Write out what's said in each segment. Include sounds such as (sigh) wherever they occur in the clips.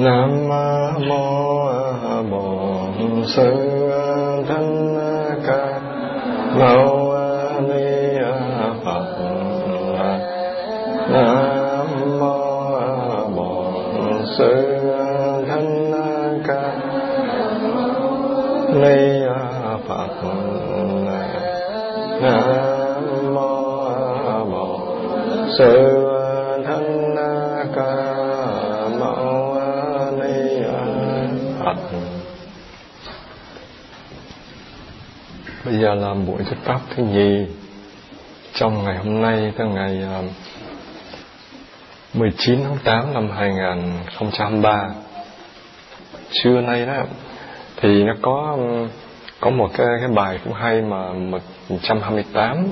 Nam mô Bổn Sư Thích Ca Mâu Ni Phật. Nam mô Bổn Sư Thích Ca Ni Phật. Nam mô Bổn Sư Bây giờ là buổi thuyết pháp thứ nhì. Trong ngày hôm nay tới ngày à, 19 tháng 8 năm 2023. Trưa nay đó thì nó có có một cái cái bài cũng hay mà 128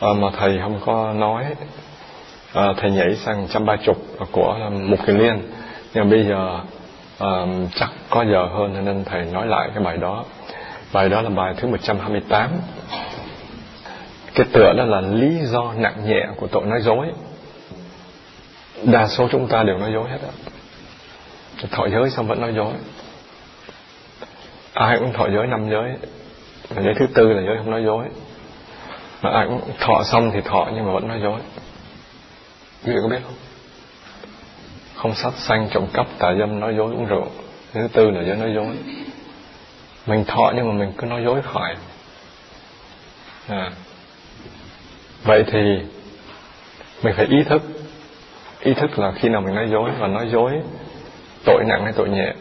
à, mà thầy không có nói. À, thầy nhảy sang 130 của Mục Kiền Liên. Nhưng bây giờ à, chắc có giờ hơn nên thầy nói lại cái bài đó bài đó là bài thứ 128 cái tựa đó là lý do nặng nhẹ của tội nói dối. Đa số chúng ta đều nói dối hết á. Thọ giới xong vẫn nói dối. Ai cũng thọ giới năm giới. Và giới thứ tư là giới không nói dối. Mà ai cũng thọ xong thì thọ nhưng mà vẫn nói dối. Quý vị có biết không? Không sát sanh trộm cắp tà dâm nói dối uống rượu. Thứ tư là giới nói dối mình thọ nhưng mà mình cứ nói dối khỏi. À. vậy thì mình phải ý thức. Ý thức là khi nào mình nói dối và nói dối tội nặng hay tội nhẹ.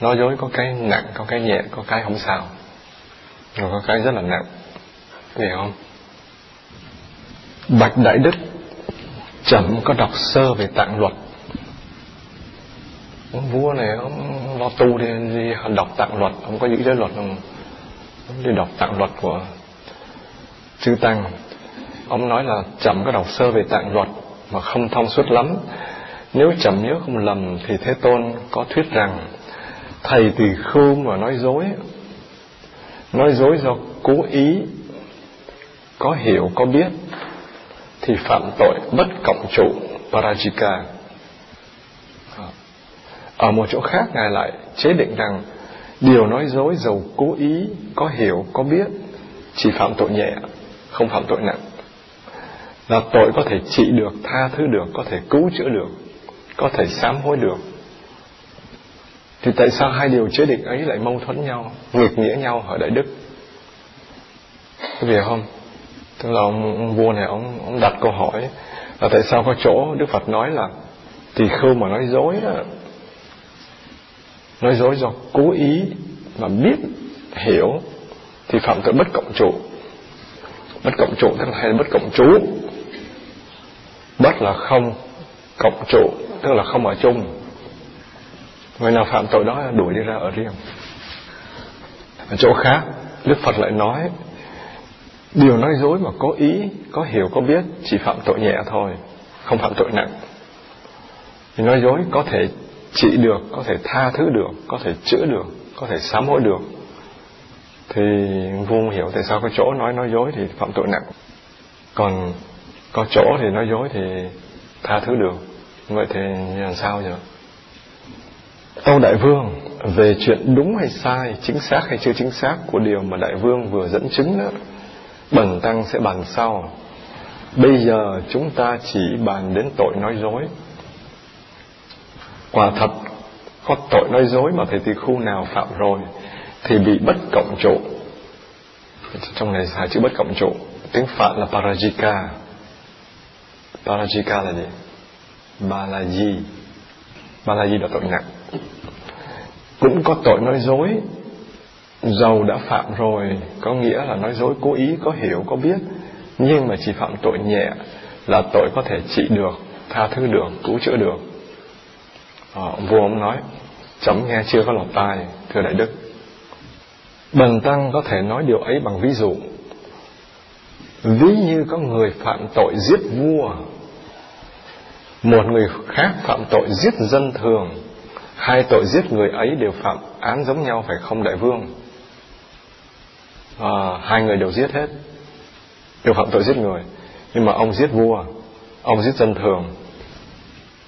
Nói dối có cái nặng, có cái nhẹ, có cái không sao. Rồi có cái rất là nặng. Hiểu không? Bạch đại đức chậm có đọc sơ về tạng luật ông vua này, ông lo tu thì gì? Đọc tạng luật, ông có giữ giới luật không? Ông đi đọc tạng luật của chư tăng. Ông nói là chậm có đọc sơ về tạng luật mà không thông suốt lắm. Nếu chậm nhớ không lầm thì thế tôn có thuyết rằng thầy tỳ khưu mà nói dối nói dối do cố ý, có hiểu, có biết thì phạm tội bất cộng trụ parajika ở một chỗ khác ngài lại chế định rằng điều nói dối dầu cố ý có hiểu có biết chỉ phạm tội nhẹ không phạm tội nặng. Là tội có thể trị được tha thứ được có thể cứu chữa được có thể sám hối được. Thì tại sao hai điều chế định ấy lại mâu thuẫn nhau nghịch nghĩa nhau ở đại đức? Quý vị không? Tức là ông, ông vua này ông, ông đặt câu hỏi là tại sao có chỗ đức phật nói là tỳ khưu mà nói dối đó nói dối do cố ý mà biết, hiểu thì phạm tội bất cộng trụ bất cộng trụ tức là hay là bất cộng trú bất là không cộng trụ tức là không ở chung. Người nào phạm tội đó đuổi đi ra ở riêng. Ở chỗ khác, đức phật lại nói, điều nói dối mà có ý, có hiểu, có biết chỉ phạm tội nhẹ thôi, không phạm tội nặng. Thì nói dối có thể trị được có thể tha thứ được có thể chữa được có thể sám hối được thì vua hiểu tại sao có chỗ nói nói dối thì phạm tội nặng còn có chỗ thì nói dối thì tha thứ được vậy thì làm sao giờ Tâu Đại Vương về chuyện đúng hay sai, chính xác hay chưa chính xác của điều mà Đại Vương vừa dẫn chứng đó, Bần Tăng sẽ bàn sau. Bây giờ chúng ta chỉ bàn đến tội nói dối. Quả thật, có tội nói dối mà thầy tỳ khu nào phạm rồi thì bị bất cộng trụ. Trong này xài chữ bất cộng trụ, tiếng Phạn là parajika. Parajika là gì? Balaji. Balaji là tội nặng cũng có tội nói dối dầu đã phạm rồi có nghĩa là nói dối cố ý có hiểu có biết nhưng mà chỉ phạm tội nhẹ là tội có thể trị được tha thứ được cứu chữa được à, vua ông nói chấm nghe chưa có lọt tai thưa đại đức. Bần tăng có thể nói điều ấy bằng ví dụ. Ví như có người phạm tội giết vua một người khác phạm tội giết dân thường hai tội giết người ấy đều phạm án giống nhau phải không đại vương? À, hai người đều giết hết đều phạm tội giết người. Nhưng mà ông giết vua ông giết dân thường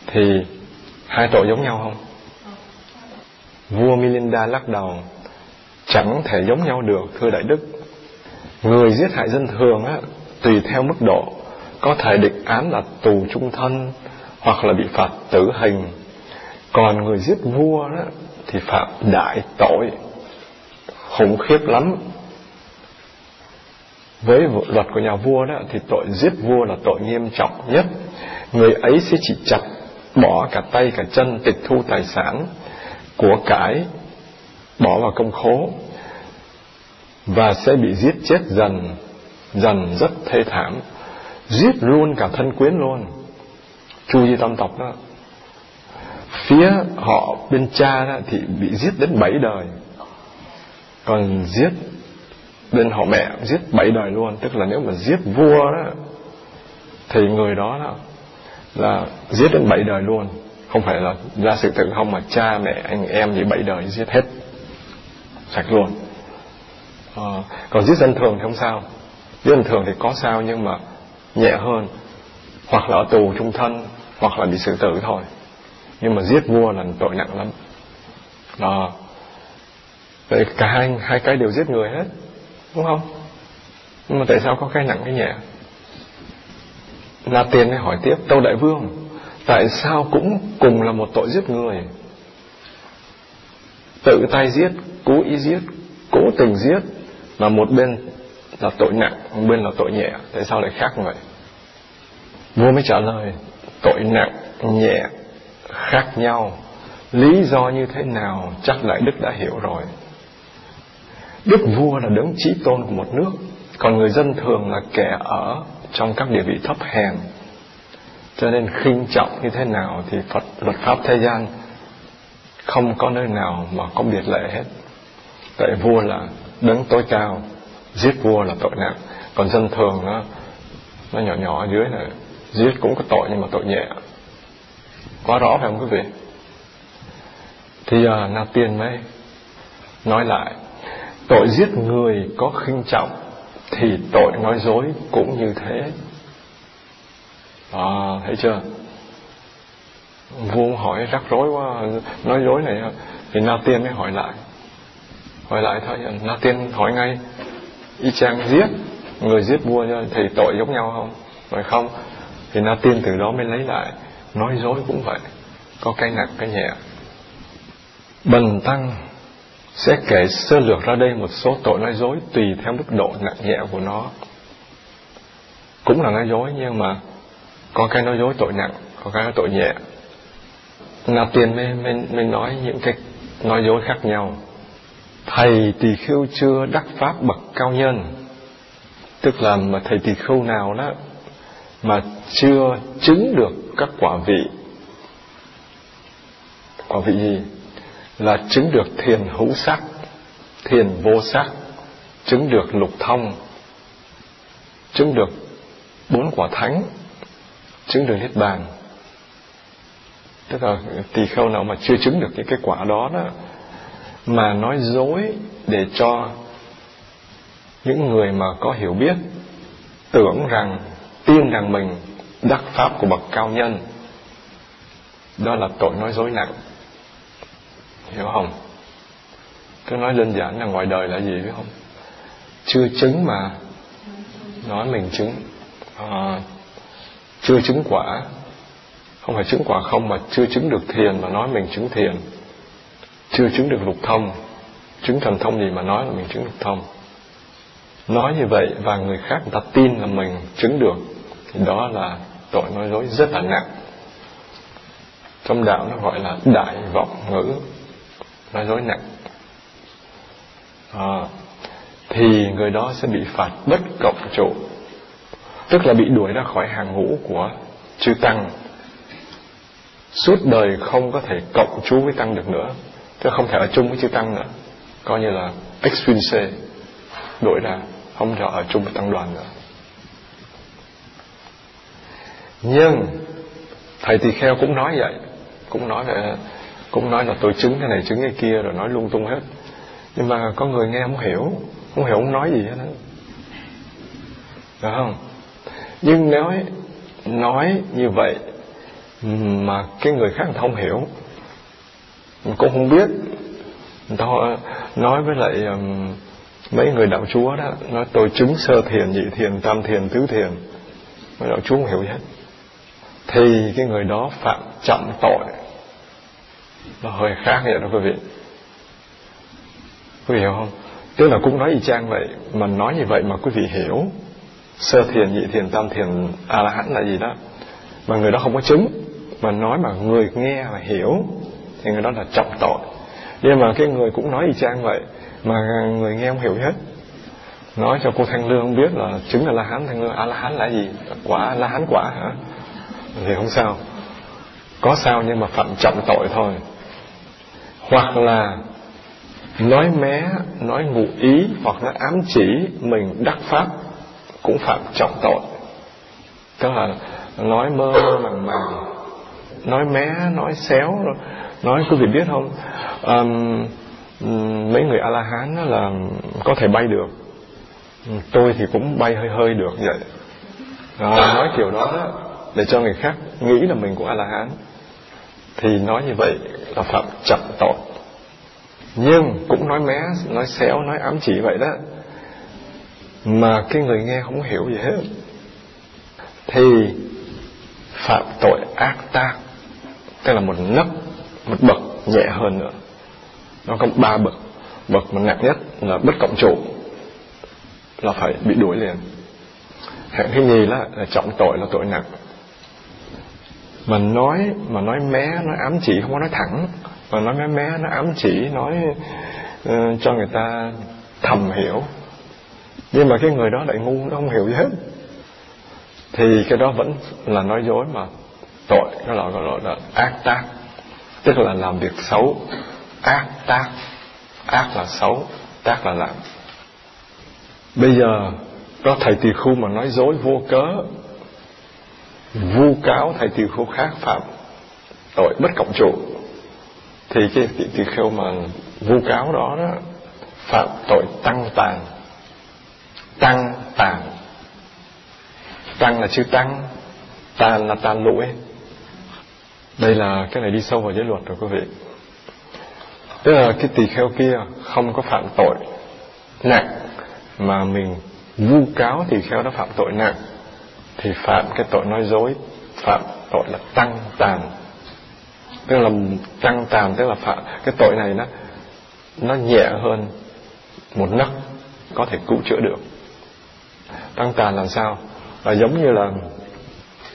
thì hai tội giống nhau không? Vua Milinda lắc đầu. Chẳng thể giống nhau được, thưa đại đức. Người giết hại dân thường á, tùy theo mức độ. Có thể định án là tù trung thân, hoặc là bị phạt tử hình. Còn người giết vua đó thì phạm đại tội. Khủng khiếp lắm. Với luật của nhà vua đó, thì tội giết vua là tội nghiêm trọng nhất. Người ấy sẽ chỉ chặt bỏ cả tay cả chân tịch thu tài sản của cải bỏ vào công khố và sẽ bị giết chết dần dần rất thê thảm giết luôn cả thân quyến luôn. Chu di tam tộc đó phía họ bên cha đó thì bị giết đến bảy đời còn giết bên họ mẹ giết bảy đời luôn. Tức là nếu mà giết vua đó thì người đó, đó là giết đến bảy đời luôn. Không phải là ra sự tự không mà cha mẹ anh em gì bảy đời giết hết. Sạch luôn. À, còn giết dân thường thì không sao. Giết dân thường thì có sao nhưng mà nhẹ hơn. Hoặc là ở tù trung thân hoặc là bị xử tử thôi. Nhưng mà giết vua là tội nặng lắm. Đó. Vậy cả hai hai cái đều giết người hết. Đúng không? Nhưng mà tại sao có cái nặng cái nhẹ? La Tiên hỏi tiếp, Tâu Đại Vương, Tại sao cũng cùng là một tội giết người? Tự tay giết, Cố ý giết, Cố tình giết, Mà một bên là tội nặng, Một bên là tội nhẹ, Tại sao lại khác vậy? Vua mới trả lời, Tội nặng, nhẹ, khác nhau. Lý do như thế nào, Chắc lại Đức đã hiểu rồi. Đức vua là đấng trí tôn của một nước, Còn người dân thường là kẻ ở trong các địa vị thấp hèn. Cho nên khinh trọng như thế nào Thì Phật, luật pháp thế gian Không có nơi nào mà có biệt lệ hết. Tại vua là đấng tối cao, Giết vua là tội nặng Còn dân thường nó Nó nhỏ nhỏ ở dưới này, Giết cũng có tội nhưng mà tội nhẹ. Quá rõ phải không quý vị? Thì giờ Na Tiên mới Nói lại, Tội giết người có khinh trọng thì tội nói dối cũng như thế. À thấy chưa? Vua hỏi, rắc rối quá. Nói dối này, Thì Na Tiên mới hỏi lại. Hỏi lại thôi, Na Tiên hỏi ngay, Y chang giết Người giết vua thì tội giống nhau không? Phải không. Thì Na Tiên từ đó mới lấy lại. Nói dối cũng vậy. Có cái nặng, cái nhẹ. Bần tăng sẽ kể sơ lược ra đây một số tội nói dối tùy theo mức độ nặng nhẹ của nó. Cũng là nói dối nhưng mà có cái nói dối tội nặng, có cái nói tội nhẹ. Na tiền mới, mới, mới nói những cái nói dối khác nhau. Thầy tỳ khưu chưa đắc pháp bậc cao nhân, tức là mà thầy tỳ khưu nào đó mà chưa chứng được các quả vị. Quả vị gì? Là chứng được thiền hữu sắc, thiền vô sắc, chứng được lục thông, chứng được bốn quả thánh, chứng được niết bàn. Tức là tỳ kheo nào mà chưa chứng được những cái quả đó đó, mà nói dối để cho những người mà có hiểu biết tưởng rằng, tin rằng mình đắc pháp của bậc cao nhân, đó là tội nói dối nặng hiểu không? Cứ nói đơn giản là ngoài đời là gì biết không? Chưa chứng mà nói mình chứng. À, chưa chứng quả. Không phải chứng quả không mà chưa chứng được thiền mà nói mình chứng thiền. Chưa chứng được lục thông. Chứng thần thông gì mà nói là mình chứng lục thông. Nói như vậy và người khác người ta tin là mình chứng được thì đó là tội nói dối rất là nặng. Trong đạo nó gọi là đại vọng ngữ nói dối nặng. À, thì người đó sẽ bị phạt bất cộng trụ. Tức là bị đuổi ra khỏi hàng ngũ của chư tăng. Suốt đời không có thể cộng chú với tăng được nữa. Chứ không thể ở chung với chư tăng nữa. Coi như là expulse đuổi ra không thể ở chung với tăng đoàn nữa. Nhưng thầy tỳ kheo cũng nói vậy. Cũng nói vậy cũng nói là tôi chứng cái này chứng cái kia rồi nói lung tung hết. Nhưng mà có người nghe không hiểu không hiểu không nói gì hết đúng không? Nhưng nếu nói như vậy mà cái người khác không hiểu cũng không biết. Người ta nói với lại mấy người đạo chúa đó, nói tôi chứng sơ thiền, nhị thiền, tam thiền, tứ thiền. Mấy đạo chúa không hiểu gì hết. Thì cái người đó phạm trọng tội nó hơi khác vậy đó quý vị. Quý vị hiểu không? Tức là cũng nói y chang vậy, mà nói như vậy mà quý vị hiểu. Sơ thiền, nhị thiền, tam thiền a la hán là gì đó. Mà người đó không có chứng, mà nói mà người nghe và hiểu, thì người đó là trọng tội. Nhưng mà cái người cũng nói y chang vậy, mà người nghe không hiểu hết. Nói cho cô thanh lương biết là chứng là la hán thanh lương a la hán là gì? Quả la hán quả hả? Thì không sao. Có sao nhưng mà phạm trọng tội thôi hoặc là nói mé nói ngụ ý hoặc là ám chỉ mình đắc pháp cũng phạm trọng tội. Tức là nói mơ màng màng nói mé nói xéo nói quý vị biết không? Um, mấy người a la hán là có thể bay được. Tôi thì cũng bay hơi hơi được vậy. À, nói kiểu đó, đó để cho người khác nghĩ là mình cũng a la hán thì nói như vậy là phạm trọng tội. Nhưng cũng nói mé nói xéo nói ám chỉ vậy đó. Mà cái người nghe không hiểu gì hết. Thì phạm tội ác tác tức là một nấc một bậc nhẹ hơn nữa. Nó có ba bậc. Bậc mà nặng nhất là bất cộng trụ là phải bị đuổi liền. Hạng thứ nhì là, là trọng tội là tội nặng mà nói mà nói mé nói ám chỉ không có nói thẳng. Mà nói mé mé nó ám chỉ nói uh, cho người ta thầm hiểu. Nhưng mà cái người đó lại ngu nó không hiểu gì hết. Thì cái đó vẫn là nói dối mà tội nó là gọi là ác tác. Tức là làm việc xấu. Ác tác. Ác là xấu tác là làm bây giờ có thầy tỳ khu mà nói dối vô cớ vu cáo thầy tỳ kheo khác phạm tội bất cộng trụ, thì cái tỳ kheo mà vu cáo đó đó, phạm tội tăng tàn tăng tàn tăng là chữ tăng tàn là tàn lụi đây là cái này đi sâu vào giới luật rồi, quý vị. Tức là cái tỳ kheo kia không có phạm tội nặng, mà mình vu cáo tỳ kheo đó phạm tội nặng thì phạm cái tội nói dối phạm tội là tăng tàn. Tức là tăng tàn tức là phạm. Cái tội này nó nó nhẹ hơn một nấc có thể cứu chữa được. Tăng tàn làm sao? Là giống như là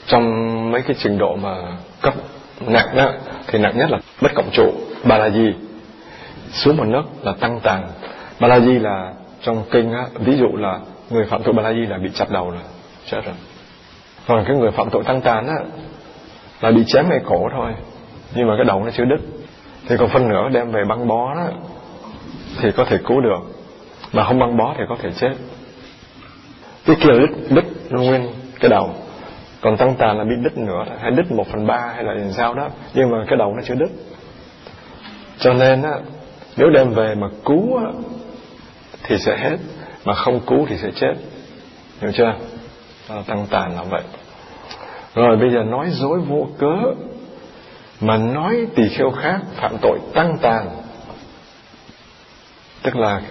trong mấy cái trình độ mà cấp nặng đó thì nặng nhất là bất cộng trụ bà là gì xuống một nấc là tăng tàn. Bà la di là trong kinh á, ví dụ là người phạm tội bà la di là bị chặt đầu rồi chết rồi còn cái người phạm tội tăng tàn á, là bị chém ngay cổ thôi. Nhưng mà cái đầu nó chưa đứt. Thì còn phân nửa đem về băng bó đó, thì có thể cứu được. Mà không băng bó thì có thể chết. Cái kia đứt đứt nguyên cái đầu. Còn tăng tàn là bị đứt nửa, hay đứt một phần ba hay là làm sao đó. Nhưng mà cái đầu nó chưa đứt. Cho nên á, nếu đem về mà cứu á, thì sẽ hết. Mà không cứu thì sẽ chết. Hiểu chưa? Ờ, tăng tàn là vậy. Rồi bây giờ nói dối vô cớ, mà nói tỳ kheo khác phạm tội tăng tàn. Tức là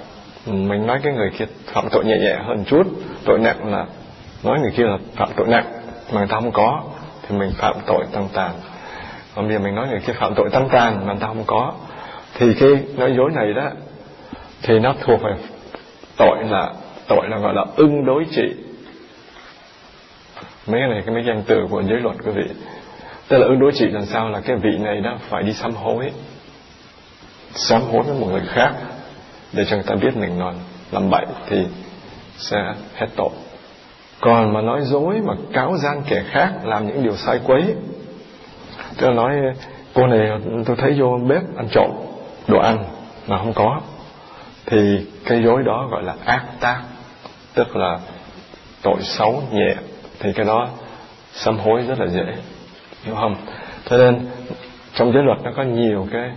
mình nói cái người kia phạm tội nhẹ nhẹ hơn chút, tội nặng là nói người kia là phạm tội nặng, mà người ta không có, thì mình phạm tội tăng tàn. Còn bây giờ mình nói người kia phạm tội tăng tàn mà người ta không có, thì cái nói dối này đó, thì nó thuộc về tội là tội là gọi là ưng đối trị mấy cái này, cái mấy danh từ của giới luật quý vị. Tức là ứng đối trị làm sao là cái vị này đó phải đi sám hối. Sám hối với một người khác để cho người ta biết mình còn làm bậy thì sẽ hết tội. Còn mà nói dối mà cáo gian kẻ khác làm những điều sai quấy, tức là nói, cô này tôi thấy vô bếp ăn trộm, đồ ăn mà không có. Thì cái dối đó gọi là ác tác, tức là tội xấu nhẹ thì cái đó sám hối rất là dễ, hiểu không? Cho nên trong giới luật nó có nhiều cái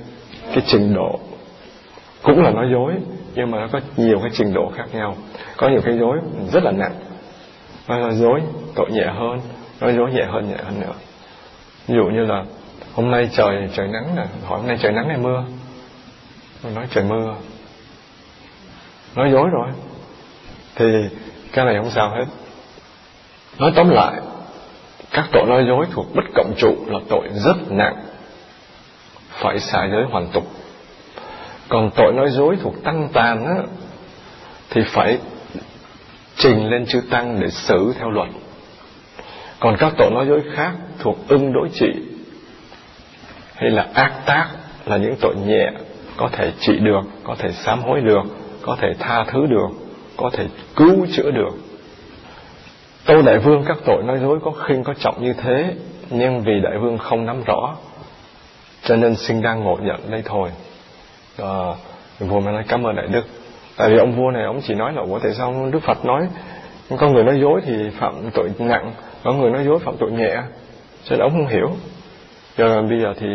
cái trình độ, cũng là nói dối, nhưng mà nó có nhiều cái trình độ khác nhau. Có nhiều cái dối rất là nặng. Nói dối tội nhẹ hơn nói dối nhẹ hơn nhẹ hơn nữa. Ví dụ như là hôm nay trời trời nắng nè, hỏi hôm nay trời nắng hay mưa? Mình nói trời mưa. Nói dối rồi. Thì cái này không sao hết nói tóm lại, các tội nói dối thuộc bất cộng trụ là tội rất nặng, phải xả giới hoàn tục. Còn tội nói dối thuộc tăng tàn á, thì phải trình lên chư tăng để xử theo luật. Còn các tội nói dối khác thuộc ưng đối trị hay là ác tác là những tội nhẹ, có thể trị được, có thể sám hối được, có thể tha thứ được, có thể cứu chữa được. Tâu Đại Vương các tội nói dối có khinh có trọng như thế Nhưng vì Đại Vương không nắm rõ Cho nên sinh đang ngộ nhận đây thôi. À, Vua mới nói cảm ơn Đại Đức. Tại vì ông vua này ông chỉ nói là Ủa tại sao Đức Phật nói Có người nói dối thì phạm tội nặng Có người nói dối phạm tội nhẹ? Cho nên ông không hiểu. Cho nên bây giờ thì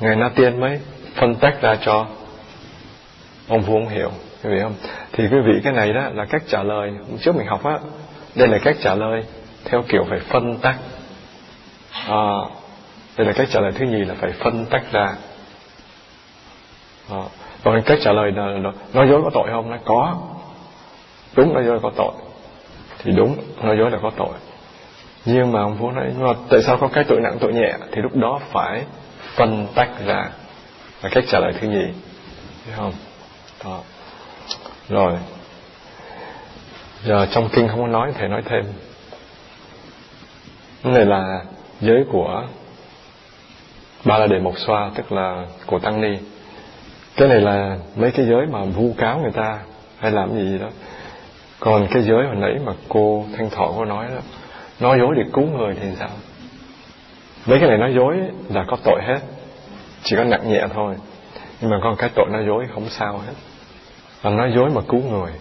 Ngài Na Tiên mới phân tách ra cho Ông vua không hiểu. Hiểu không? Thì quý vị cái này đó là cách trả lời trước mình học á đây là cách trả lời theo kiểu phải phân tách. À, đây là cách trả lời thứ nhì là phải phân tách ra. À, còn cách trả lời là, là nói dối có tội không? Nói có. Đúng nói dối có tội. Thì đúng nói dối là có tội. Nhưng mà ông vua nói nhưng mà tại sao có cái tội nặng tội nhẹ? Thì lúc đó phải phân tách ra. Là cách trả lời thứ nhì. Thấy không? Đó. rồi giờ trong kinh không có nói thể nói thêm. Cái này là giới của ba la đề mộc xoa, tức là của tăng ni. Cái này là mấy cái giới mà vu cáo người ta hay làm gì đó. Còn cái giới hồi nãy mà cô thanh thọ có nói đó, nói dối để cứu người thì sao? Mấy cái này nói dối là có tội hết, chỉ có nặng nhẹ thôi. Nhưng mà còn cái tội nói dối không sao hết. Là nói dối mà cứu người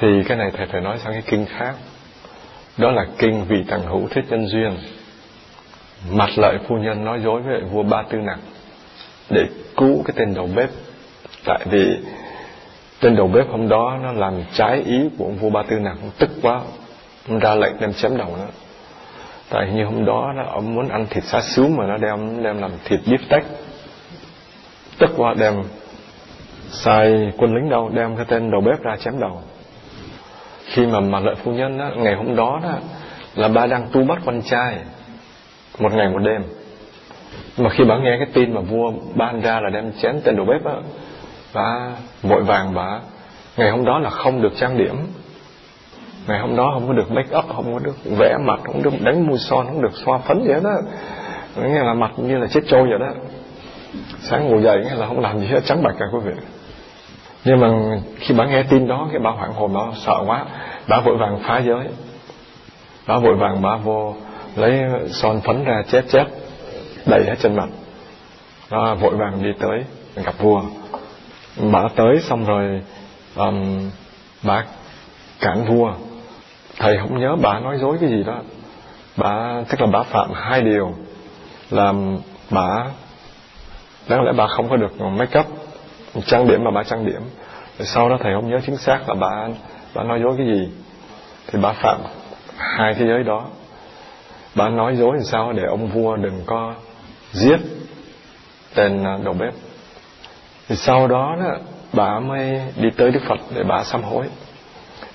thì cái này thầy phải nói sang cái kinh khác. Đó là kinh vị tằng hữu thuyết nhân duyên. Mặt lợi phu nhân nói dối với vua ba tư nặc để cứu cái tên đầu bếp. Tại vì tên đầu bếp hôm đó nó làm trái ý của ông vua ba tư nặc. Tức quá ông ra lệnh đem chém đầu nó. Tại như hôm đó nó, ông muốn ăn thịt xá xíu mà nó đem đem làm thịt bít tách. Tức quá, đem sai quân lính đâu, đem cái tên đầu bếp ra chém đầu khi mà mặt lợi phu nhân đó, ngày hôm đó đó là ba đang tu bắt con trai một ngày một đêm. Mà khi bà nghe cái tin mà vua ban ra là đem chén tên đầu bếp á bà vội vàng bà ngày hôm đó là không được trang điểm. Ngày hôm đó không có được make up không có được vẽ mặt không được đánh mùi son không được xoa phấn gì hết đó nghe là mặt như là chết trôi vậy đó. Sáng ngủ dậy nghe là không làm gì hết trắng bạch cả quý vị nhưng mà khi bà nghe tin đó cái bà hoảng hồn bà sợ quá. Bà vội vàng phá giới. Bà vội vàng bà vô lấy son phấn ra chép chép đầy hết trên mặt. Bà vội vàng đi tới gặp vua. Bà tới xong rồi um, bà cản vua. Thầy không nhớ bà nói dối cái gì đó. Bà tức là bà phạm hai điều là bà đáng lẽ bà không có được make up trang điểm mà bà trang điểm. Rồi sau đó thầy không nhớ chính xác là bà bà nói dối cái gì? Thì bà phạm hai cái giới đó. Bà nói dối làm sao để ông vua đừng có giết tên à, đầu bếp. Thì sau đó đó, bà mới đi tới đức phật để bà sám hối.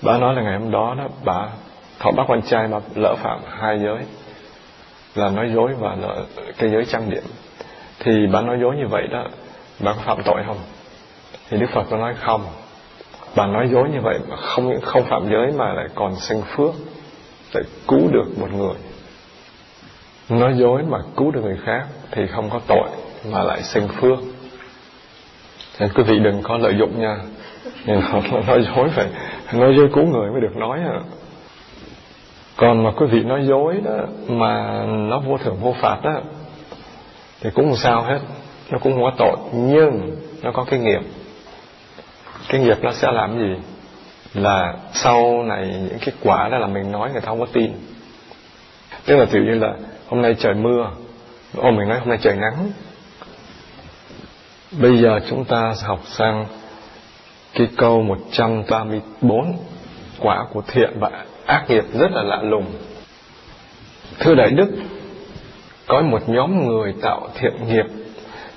Bà nói là ngày hôm đó đó, bà thọ bác con trai mà lỡ phạm hai giới. Là nói dối và lỡ cái giới trang điểm. Thì bà nói dối như vậy đó, bà có phạm tội không? Thì đức phật có nói không? Bà nói dối như vậy mà không những không phạm giới mà lại còn sinh phước, lại cứu được một người. Nói dối mà cứu được người khác thì không có tội mà lại sinh phước. Nên quý vị đừng có lợi dụng nha. Nên (laughs) nói dối phải, nói dối cứu người mới được nói à. Còn mà quý vị nói dối đó mà nó vô thưởng vô phạt đó thì cũng không sao hết. Nó cũng không có tội, nhưng nó có cái nghiệp cái nghiệp nó sẽ làm gì? Là sau này những cái quả đó là mình nói người ta không có tin. Tức là kiểu như là hôm nay trời mưa. Ô, mình nói hôm nay trời nắng. Bây giờ chúng ta học sang cái câu 134 quả của thiện và ác nghiệp rất là lạ lùng. Thưa đại đức, có một nhóm người tạo thiện nghiệp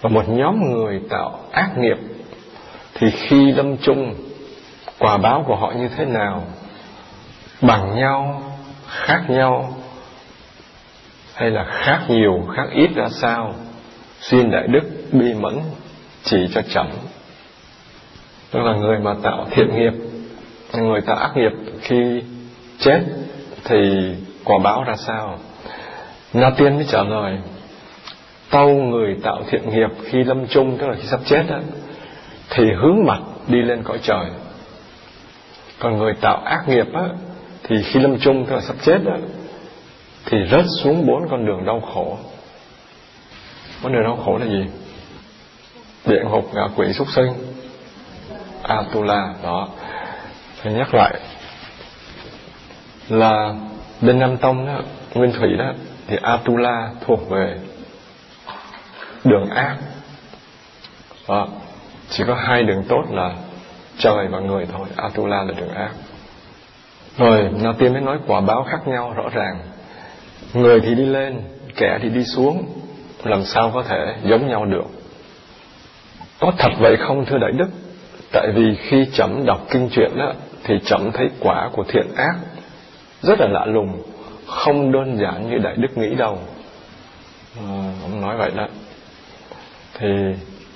và một nhóm người tạo ác nghiệp thì khi lâm chung quả báo của họ như thế nào bằng nhau khác nhau hay là khác nhiều khác ít ra sao xin đại đức bi mẫn chỉ cho chậm. Tức là người mà tạo thiện nghiệp người tạo ác nghiệp khi chết thì quả báo ra sao? Na tiên mới trả lời tâu người tạo thiện nghiệp khi lâm chung tức là khi sắp chết đó, thì hướng mặt đi lên cõi trời. Còn người tạo ác nghiệp á, thì khi lâm chung tức là sắp chết á, thì rớt xuống bốn con đường đau khổ. Con đường đau khổ là gì? Địa ngục ngạ quỷ súc sinh. Atula đó. Phải nhắc lại là bên nam tông đó nguyên thủy đó thì atula thuộc về đường ác. Đó chỉ có hai đường tốt là trời và người thôi atula là đường ác. Rồi Na Tiên mới nói quả báo khác nhau rõ ràng. Người thì đi lên Kẻ thì đi xuống. Làm sao có thể giống nhau được? Có thật vậy không thưa Đại Đức? Tại vì khi chấm đọc kinh truyện đó Thì chấm thấy quả của thiện ác. Rất là lạ lùng Không đơn giản như Đại Đức nghĩ đâu. À, Ông nói vậy đó. Thì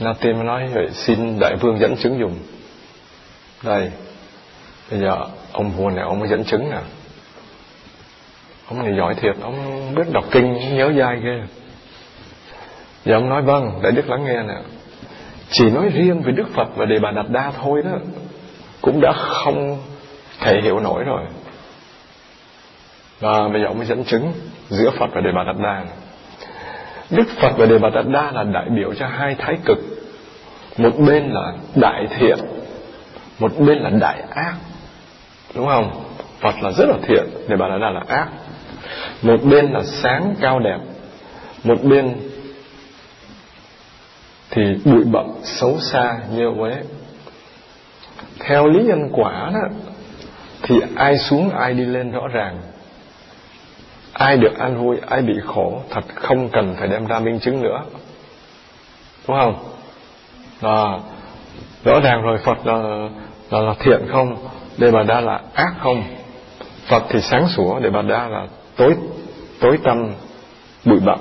Na Tiên mới nói, vậy Xin Đại Vương dẫn chứng dùng. Đây, Bây giờ ông vua này, ông mới dẫn chứng nè. Ông này giỏi thiệt, ông biết đọc kinh nhớ dai ghê. Giờ ông nói vâng để đức lắng nghe nè. Chỉ nói riêng về đức phật và đề bà đạt đa thôi đó, cũng đã không thể hiểu nổi rồi. Và bây giờ ông mới dẫn chứng giữa phật và đề bà đạt đa đức phật và đề bà đạt đa là đại biểu cho hai thái cực. Một bên là đại thiện, một bên là đại ác. Đúng không? Phật là rất là thiện, Đề bà là là ác. Một bên là sáng cao đẹp, một bên thì bụi bậm xấu xa như vậy theo lý nhân quả đó, thì ai xuống ai đi lên rõ ràng ai được an vui ai bị khổ thật không cần phải đem ra minh chứng nữa. Đúng không? Là rõ ràng rồi phật là, là, là thiện không? Đề Bà Đa là ác không? Phật thì sáng sủa Đề Bà Đa là tối tối tâm bụi bặm.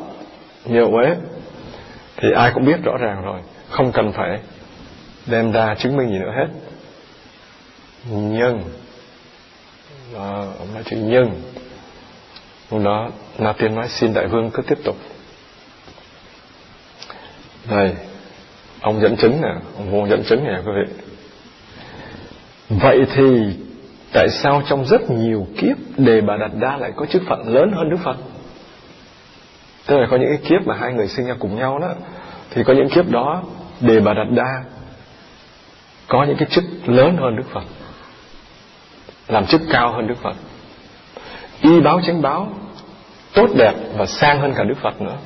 Nhiều uế thì ai cũng biết rõ ràng rồi không cần phải đem ra chứng minh gì nữa hết. Nhưng đó, ông nói chữ nhưng lúc đó, na tiên nói, xin đại vương cứ tiếp tục. Đây ông dẫn chứng nè, ông vô dẫn chứng nè, quý vị. Vậy thì tại sao trong rất nhiều kiếp Đề Bà Đạt Đa lại có chức phận lớn hơn Đức Phật? Tức là có những cái kiếp mà hai người sinh ra cùng nhau đó, Thì có những kiếp đó Đề Bà Đạt Đa Có những cái chức lớn hơn Đức Phật, Làm chức cao hơn Đức Phật. Y báo chánh báo, Tốt đẹp và sang hơn cả Đức Phật nữa.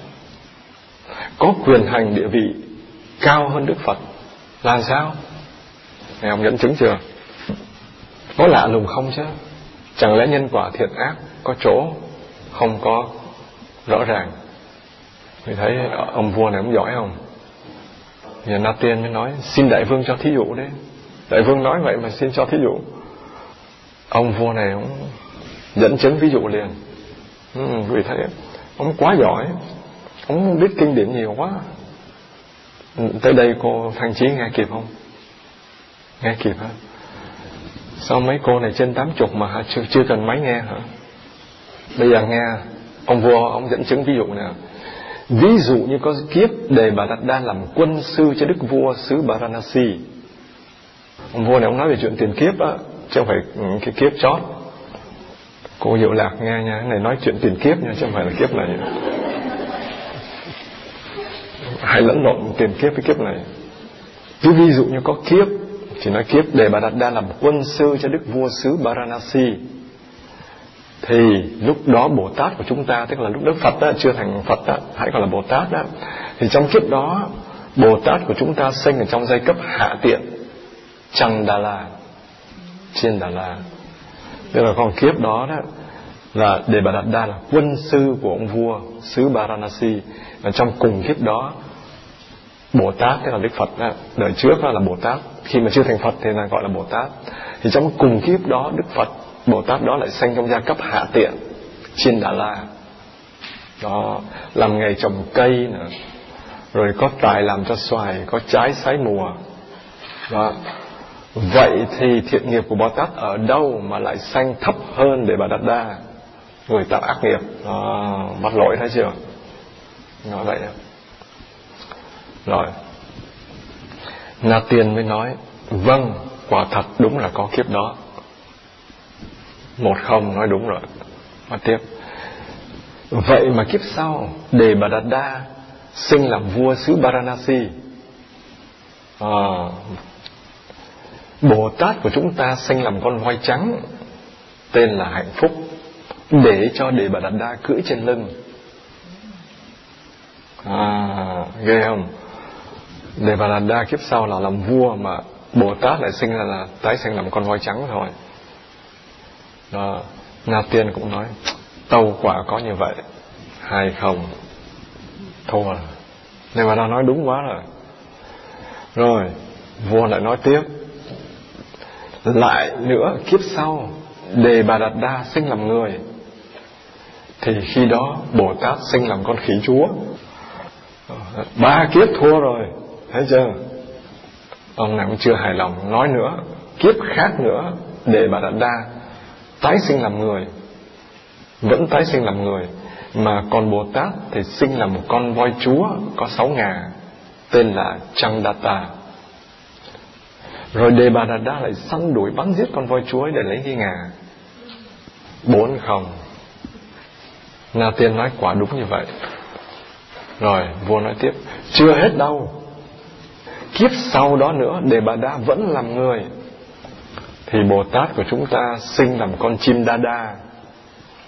Có quyền hành địa vị Cao hơn Đức Phật, Là sao? Này ông dẫn chứng chưa? có lạ lùng không chứ? Chẳng lẽ nhân quả thiện ác có chỗ không có rõ ràng? Thì thấy ông vua này ông giỏi không? Nhà na tiên mới nói, xin đại vương cho thí dụ đấy. Đại vương nói vậy mà xin cho thí dụ. Ông vua này cũng dẫn chứng ví dụ liền. Ừ, vì thế ông quá giỏi ông biết kinh điển nhiều quá. Tới đây cô thanh trí nghe kịp không? Nghe kịp hả? Sao mấy cô này trên tám chục mà chưa, chưa cần máy nghe hả? Bây giờ nghe Ông vua ông dẫn chứng ví dụ nè. Ví dụ như có kiếp Đề Bà Đạt Đa làm quân sư cho đức vua xứ Varanasi. Ông vua này ông nói về chuyện tiền kiếp á Chứ không phải ừ, cái kiếp chót. Cô Diệu Lạc nghe nha này nói chuyện tiền kiếp nha Chứ không phải là kiếp này. Hay lẫn lộn tiền kiếp với kiếp này. Chứ ví dụ như có kiếp thì nói kiếp để bà Đạt Đa làm quân sư cho đức vua xứ Varanasi thì lúc đó Bồ Tát của chúng ta tức là lúc Đức Phật đó, chưa thành Phật đó, hãy gọi là Bồ Tát đó thì trong kiếp đó Bồ Tát của chúng ta sinh ở trong giai cấp hạ tiện Chăng Đà La Chiên Đà La tức là con kiếp đó đó là Đề Bà Đạt Đa là quân sư của ông vua xứ Varanasi. Và trong cùng kiếp đó Bồ Tát tức là Đức Phật đó, đời trước đó là Bồ Tát. Khi mà chưa thành Phật thì là gọi là Bồ Tát. Thì trong cùng kiếp đó Đức Phật Bồ Tát đó lại sanh trong gia cấp hạ tiện trên Đà La. Đó làm nghề trồng cây nữa rồi có tài làm cho xoài có trái sái mùa. Đó vậy thì thiện nghiệp của Bồ Tát ở đâu mà lại sanh thấp hơn để bà Đạt Đa? Người tạo ác nghiệp. À, bắt lỗi thấy chưa? Nói vậy rồi. Na Tiên mới nói Vâng quả thật đúng là có kiếp đó. Một không nói đúng rồi. Mà tiếp. Vậy mà kiếp sau Đề Bà Đạt Đa Sinh làm vua xứ Varanasi. À, Bồ Tát của chúng ta sinh làm con voi trắng, Tên là hạnh phúc, Để cho Đề Bà Đạt Đa cưỡi trên lưng. À ghê không? Đề Bà Đạt Đa kiếp sau là làm vua Mà Bồ Tát lại sinh ra là tái sinh làm con voi trắng thôi. Đó, Na Tiên cũng nói, Tâu quả có như vậy, Hay không? Thua rồi Bà mà nói đúng quá rồi. Rồi, Vua lại nói tiếp lại nữa, kiếp sau, Đề Bà Đạt Đa sinh làm người, Thì khi đó Bồ Tát sinh làm con khỉ chúa. Ba kiếp thua rồi, Thấy chưa? Ông này cũng chưa hài lòng Nói nữa. Kiếp khác nữa, Đề Bà Đạt Đa Tái sinh làm người, vẫn tái sinh làm người, mà còn Bồ Tát thì sinh làm một con voi chúa có sáu ngà, tên là Chandata rồi Đề Bà Đạt Đa lại săn đuổi, bắn giết con voi chuối để lấy cái ngà bốn không. Na Tiên nói quả đúng như vậy. Rồi, vua nói tiếp, chưa hết đâu. Kiếp sau đó nữa, Đề Bà Đa vẫn làm người. Thì Bồ Tát của chúng ta sinh làm con chim đa đa,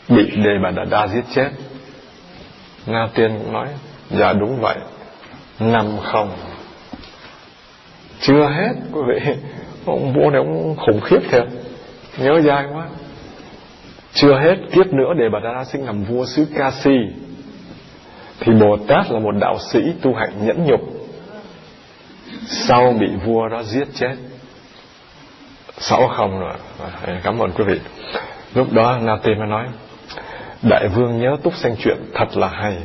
bị đề bà đã đa giết chết. Na tiên cũng nói dạ đúng vậy. Năm không chưa hết, quý vị. Ông vua này cũng khủng khiếp thiệt. Nhớ dài quá. Chưa hết kiếp nữa để bà ta sinh làm vua xứ Kasi thì bồ tát là một đạo sĩ tu hạnh nhẫn nhục. Sau bị vua đó giết chết. Sáu không rồi. À, cảm ơn quý vị. Lúc đó na Tê mới nói, Đại vương nhớ túc sanh chuyện thật là hay.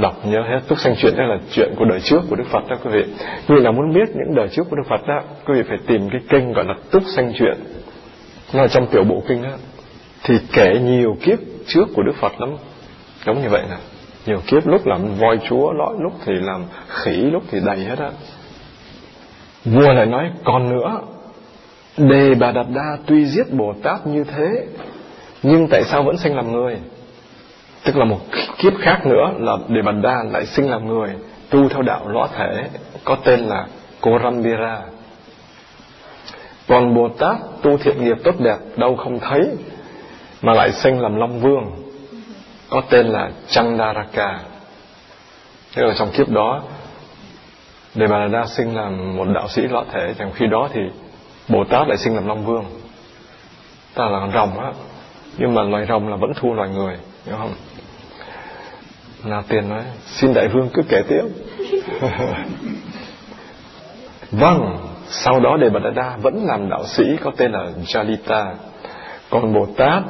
Đọc nhớ hết. Túc sanh chuyện đây là chuyện của đời trước của Đức Phật đó quý vị. Quý vị nào muốn biết những đời trước của Đức Phật đó, Quý vị phải tìm cái kênh gọi là túc sanh chuyện. Nó ở trong tiểu bộ kinh đó. Thì kể nhiều kiếp trước của Đức Phật lắm. Giống như vậy nè. Nhiều kiếp lúc làm voi chúa, lõi, Lúc thì làm khỉ, lúc thì đầy hết á. Vua lại nói, còn nữa, Đề Bà Đạt Đa tuy giết Bồ Tát như thế, nhưng tại sao vẫn sanh làm người? Tức là một kiếp khác nữa là đề bàn đa lại sinh làm người, tu theo đạo lõa thể, có tên là Korambira còn Bồ Tát tu thiện nghiệp tốt đẹp, đâu không thấy, mà lại sinh làm Long Vương, có tên là Chandaraka. Tức là trong kiếp đó Đề Bà Đa sinh làm một đạo sĩ lõa thể, Trong khi đó thì Bồ Tát lại sinh làm Long Vương. Ta là rồng á, nhưng mà loài rồng là vẫn thua loài người hiểu không? Nào tiền nói, xin đại vương cứ kể tiếp. (laughs) Vâng sau đó đề bà đa vẫn làm đạo sĩ có tên là jalita. Còn bồ tát,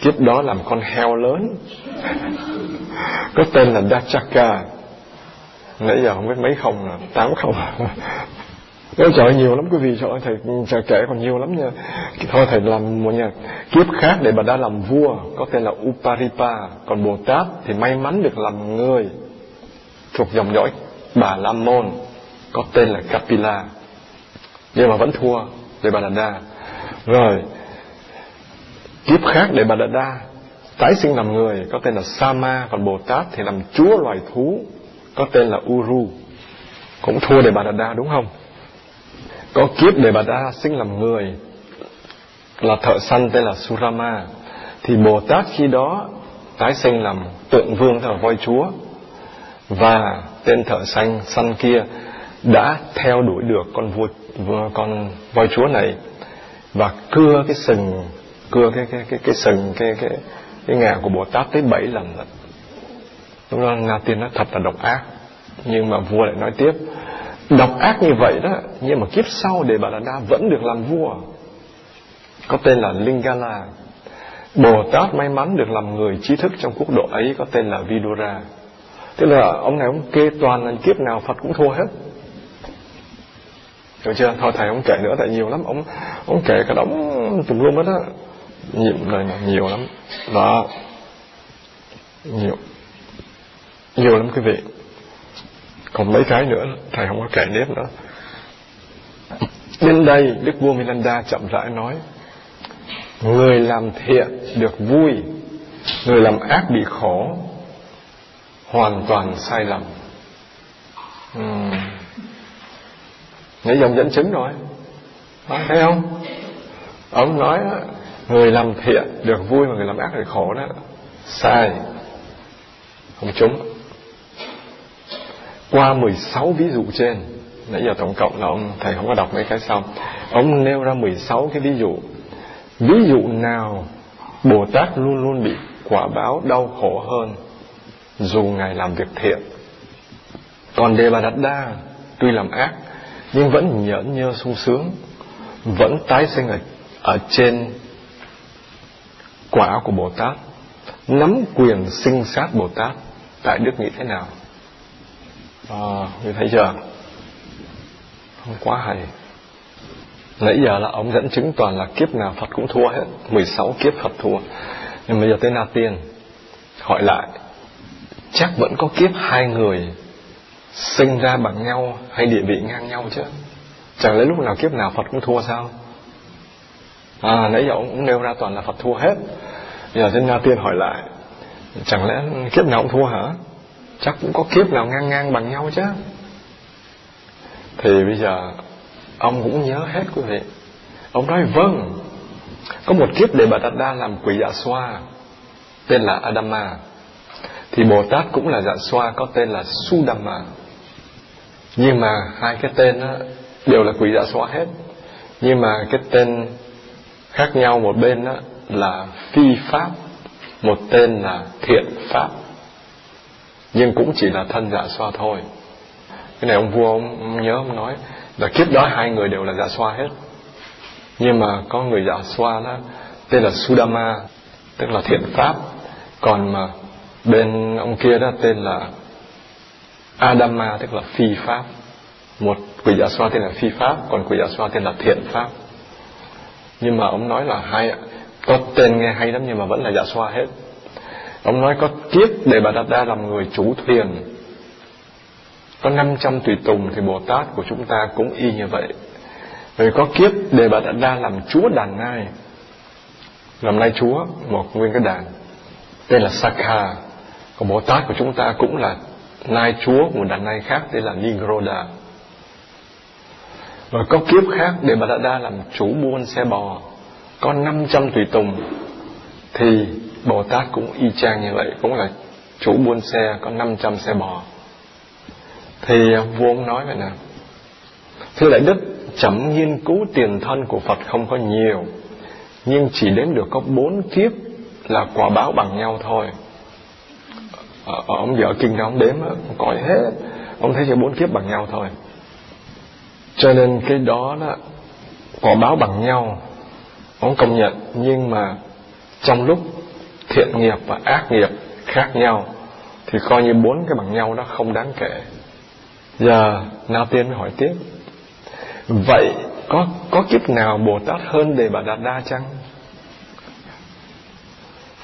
kiếp đó làm con heo lớn, (laughs) có tên là dachaka. Nãy giờ không biết mấy không là tám không à. (laughs) Ôi trời nhiều lắm quý vị Trời ơi thầy, thầy kể còn nhiều lắm nha. Thôi thầy làm một nhà Kiếp khác để bà đã làm vua Có tên là Uparipa. Còn Bồ Tát thì may mắn được làm người Thuộc dòng dõi Bà La Môn Có tên là Kapila. Nhưng mà vẫn thua để bà Đà Rồi Kiếp khác để bà Đà Tái sinh làm người Có tên là Sama. Còn Bồ Tát thì làm chúa loài thú Có tên là Uru. Cũng thua để bà Đà đúng không? Có kiếp để bà ta sinh làm người là thợ săn tên là Surama. Thì Bồ Tát khi đó tái sinh làm tượng vương theo voi chúa. Và tên thợ săn săn kia đã theo đuổi được con vua, vua con voi chúa này. Và cưa cái sừng cưa cái cái cái cái sừng cái cái cái ngà của bồ tát tới bảy lần. Lận lúc đó na tiên nó thật là độc ác. Nhưng mà vua lại nói tiếp độc ác như vậy đó, nhưng mà kiếp sau để bà đa vẫn được làm vua. Có tên là lingala. Bồ tát may mắn được làm người trí thức trong quốc độ ấy, có tên là vidura. Tức là ông này ông kê toàn là kiếp nào phật cũng thua hết. Hiểu chưa? Thôi thầy, ông kể nữa, tại nhiều lắm. Ông ông kể cả đống tùm lum hết á. Nhiều lời này nhiều lắm. Đó. Nhiều. Nhiều lắm quý vị còn mấy cái nữa thầy không có kể nếp nữa. Đến đây đức vua Milanda chậm rãi nói người làm thiện được vui người làm ác bị khổ hoàn toàn sai lầm. Uhm. nãy dòng dẫn chứng rồi. Đó, thấy không? Ông nói đó, người làm thiện được vui mà người làm ác được khổ đó sai. Không trúng qua 16 ví dụ trên. Nãy giờ tổng cộng là ông thầy không có đọc mấy cái xong ông nêu ra 16 cái ví dụ. Ví dụ nào Bồ Tát luôn luôn bị quả báo đau khổ hơn dù ngài làm việc thiện? Còn Đề Bà Đạt Đa tuy làm ác nhưng vẫn nhẫn nhơ sung sướng vẫn tái sinh ở, ở trên quả của Bồ Tát nắm quyền sinh sát Bồ Tát. Tại Đức nghĩ thế nào? À, như thấy chưa? Không quá hay. Nãy giờ là ông dẫn chứng toàn là kiếp nào Phật cũng thua hết 16 kiếp Phật thua. Nhưng bây giờ tới Na Tiên hỏi lại chắc vẫn có kiếp hai người sinh ra bằng nhau hay địa vị ngang nhau chứ? Chẳng lẽ lúc nào kiếp nào Phật cũng thua sao? À nãy giờ ông cũng nêu ra toàn là Phật thua hết. Giờ trên Na Tiên hỏi lại chẳng lẽ kiếp nào cũng thua hả? Chắc cũng có kiếp nào ngang ngang bằng nhau chứ. Thì bây giờ, ông cũng nhớ hết quý vị. Ông nói vâng có một kiếp để bà đạt đa làm quỷ dạ xoa, tên là adama. Thì bồ tát cũng là dạ xoa có tên là sudama. Nhưng mà hai cái tên đó đều là quỷ dạ xoa hết. Nhưng mà cái tên khác nhau một bên đó là phi pháp, một tên là thiện pháp nhưng cũng chỉ là thân dạ xoa thôi. Cái này ông vua, ông nhớ ông nói là kiếp đó hai người đều là dạ xoa hết. Nhưng mà có người dạ xoa đó, tên là Sudama, tức là thiện pháp. Còn mà bên ông kia đó, tên là Adama, tức là phi pháp. Một quỷ giả xoa tên là phi pháp, còn quỷ giả xoa tên là thiện pháp. Nhưng mà ông nói là hai, có tên nghe hay lắm nhưng mà vẫn là giả xoa hết ông nói có kiếp để bà đạt đa làm người chủ thuyền. Có 500 tùy tùng thì Bồ Tát của chúng ta cũng y như vậy. Rồi có kiếp để bà đạt đa làm chúa đàn nai. Làm nai chúa một nguyên cái đàn tên là Sakha. Còn Bồ Tát của chúng ta cũng là nai chúa một đàn nai khác tên là Nigroda. Rồi có kiếp khác để bà đạt đa làm chủ buôn xe bò. Có 500 tùy tùng thì Bồ Tát cũng y chang như vậy cũng là chủ buôn xe có 500 xe bò. Thì à, vua ông nói vậy nè thưa đại đức chậm nghiên cứu tiền thân của Phật không có nhiều nhưng chỉ đếm được có bốn kiếp là quả báo bằng nhau thôi. Ở, ông vợ kinh đó ông đếm ông cõi hết ông thấy chỉ bốn kiếp bằng nhau thôi. Cho nên cái đó đó quả báo bằng nhau ông công nhận nhưng mà trong lúc thiện nghiệp và ác nghiệp khác nhau, thì coi như bốn cái bằng nhau đó không đáng kể. Giờ na tiên hỏi tiếp, vậy có có kiếp nào bồ tát hơn đề bà đạt đa chăng?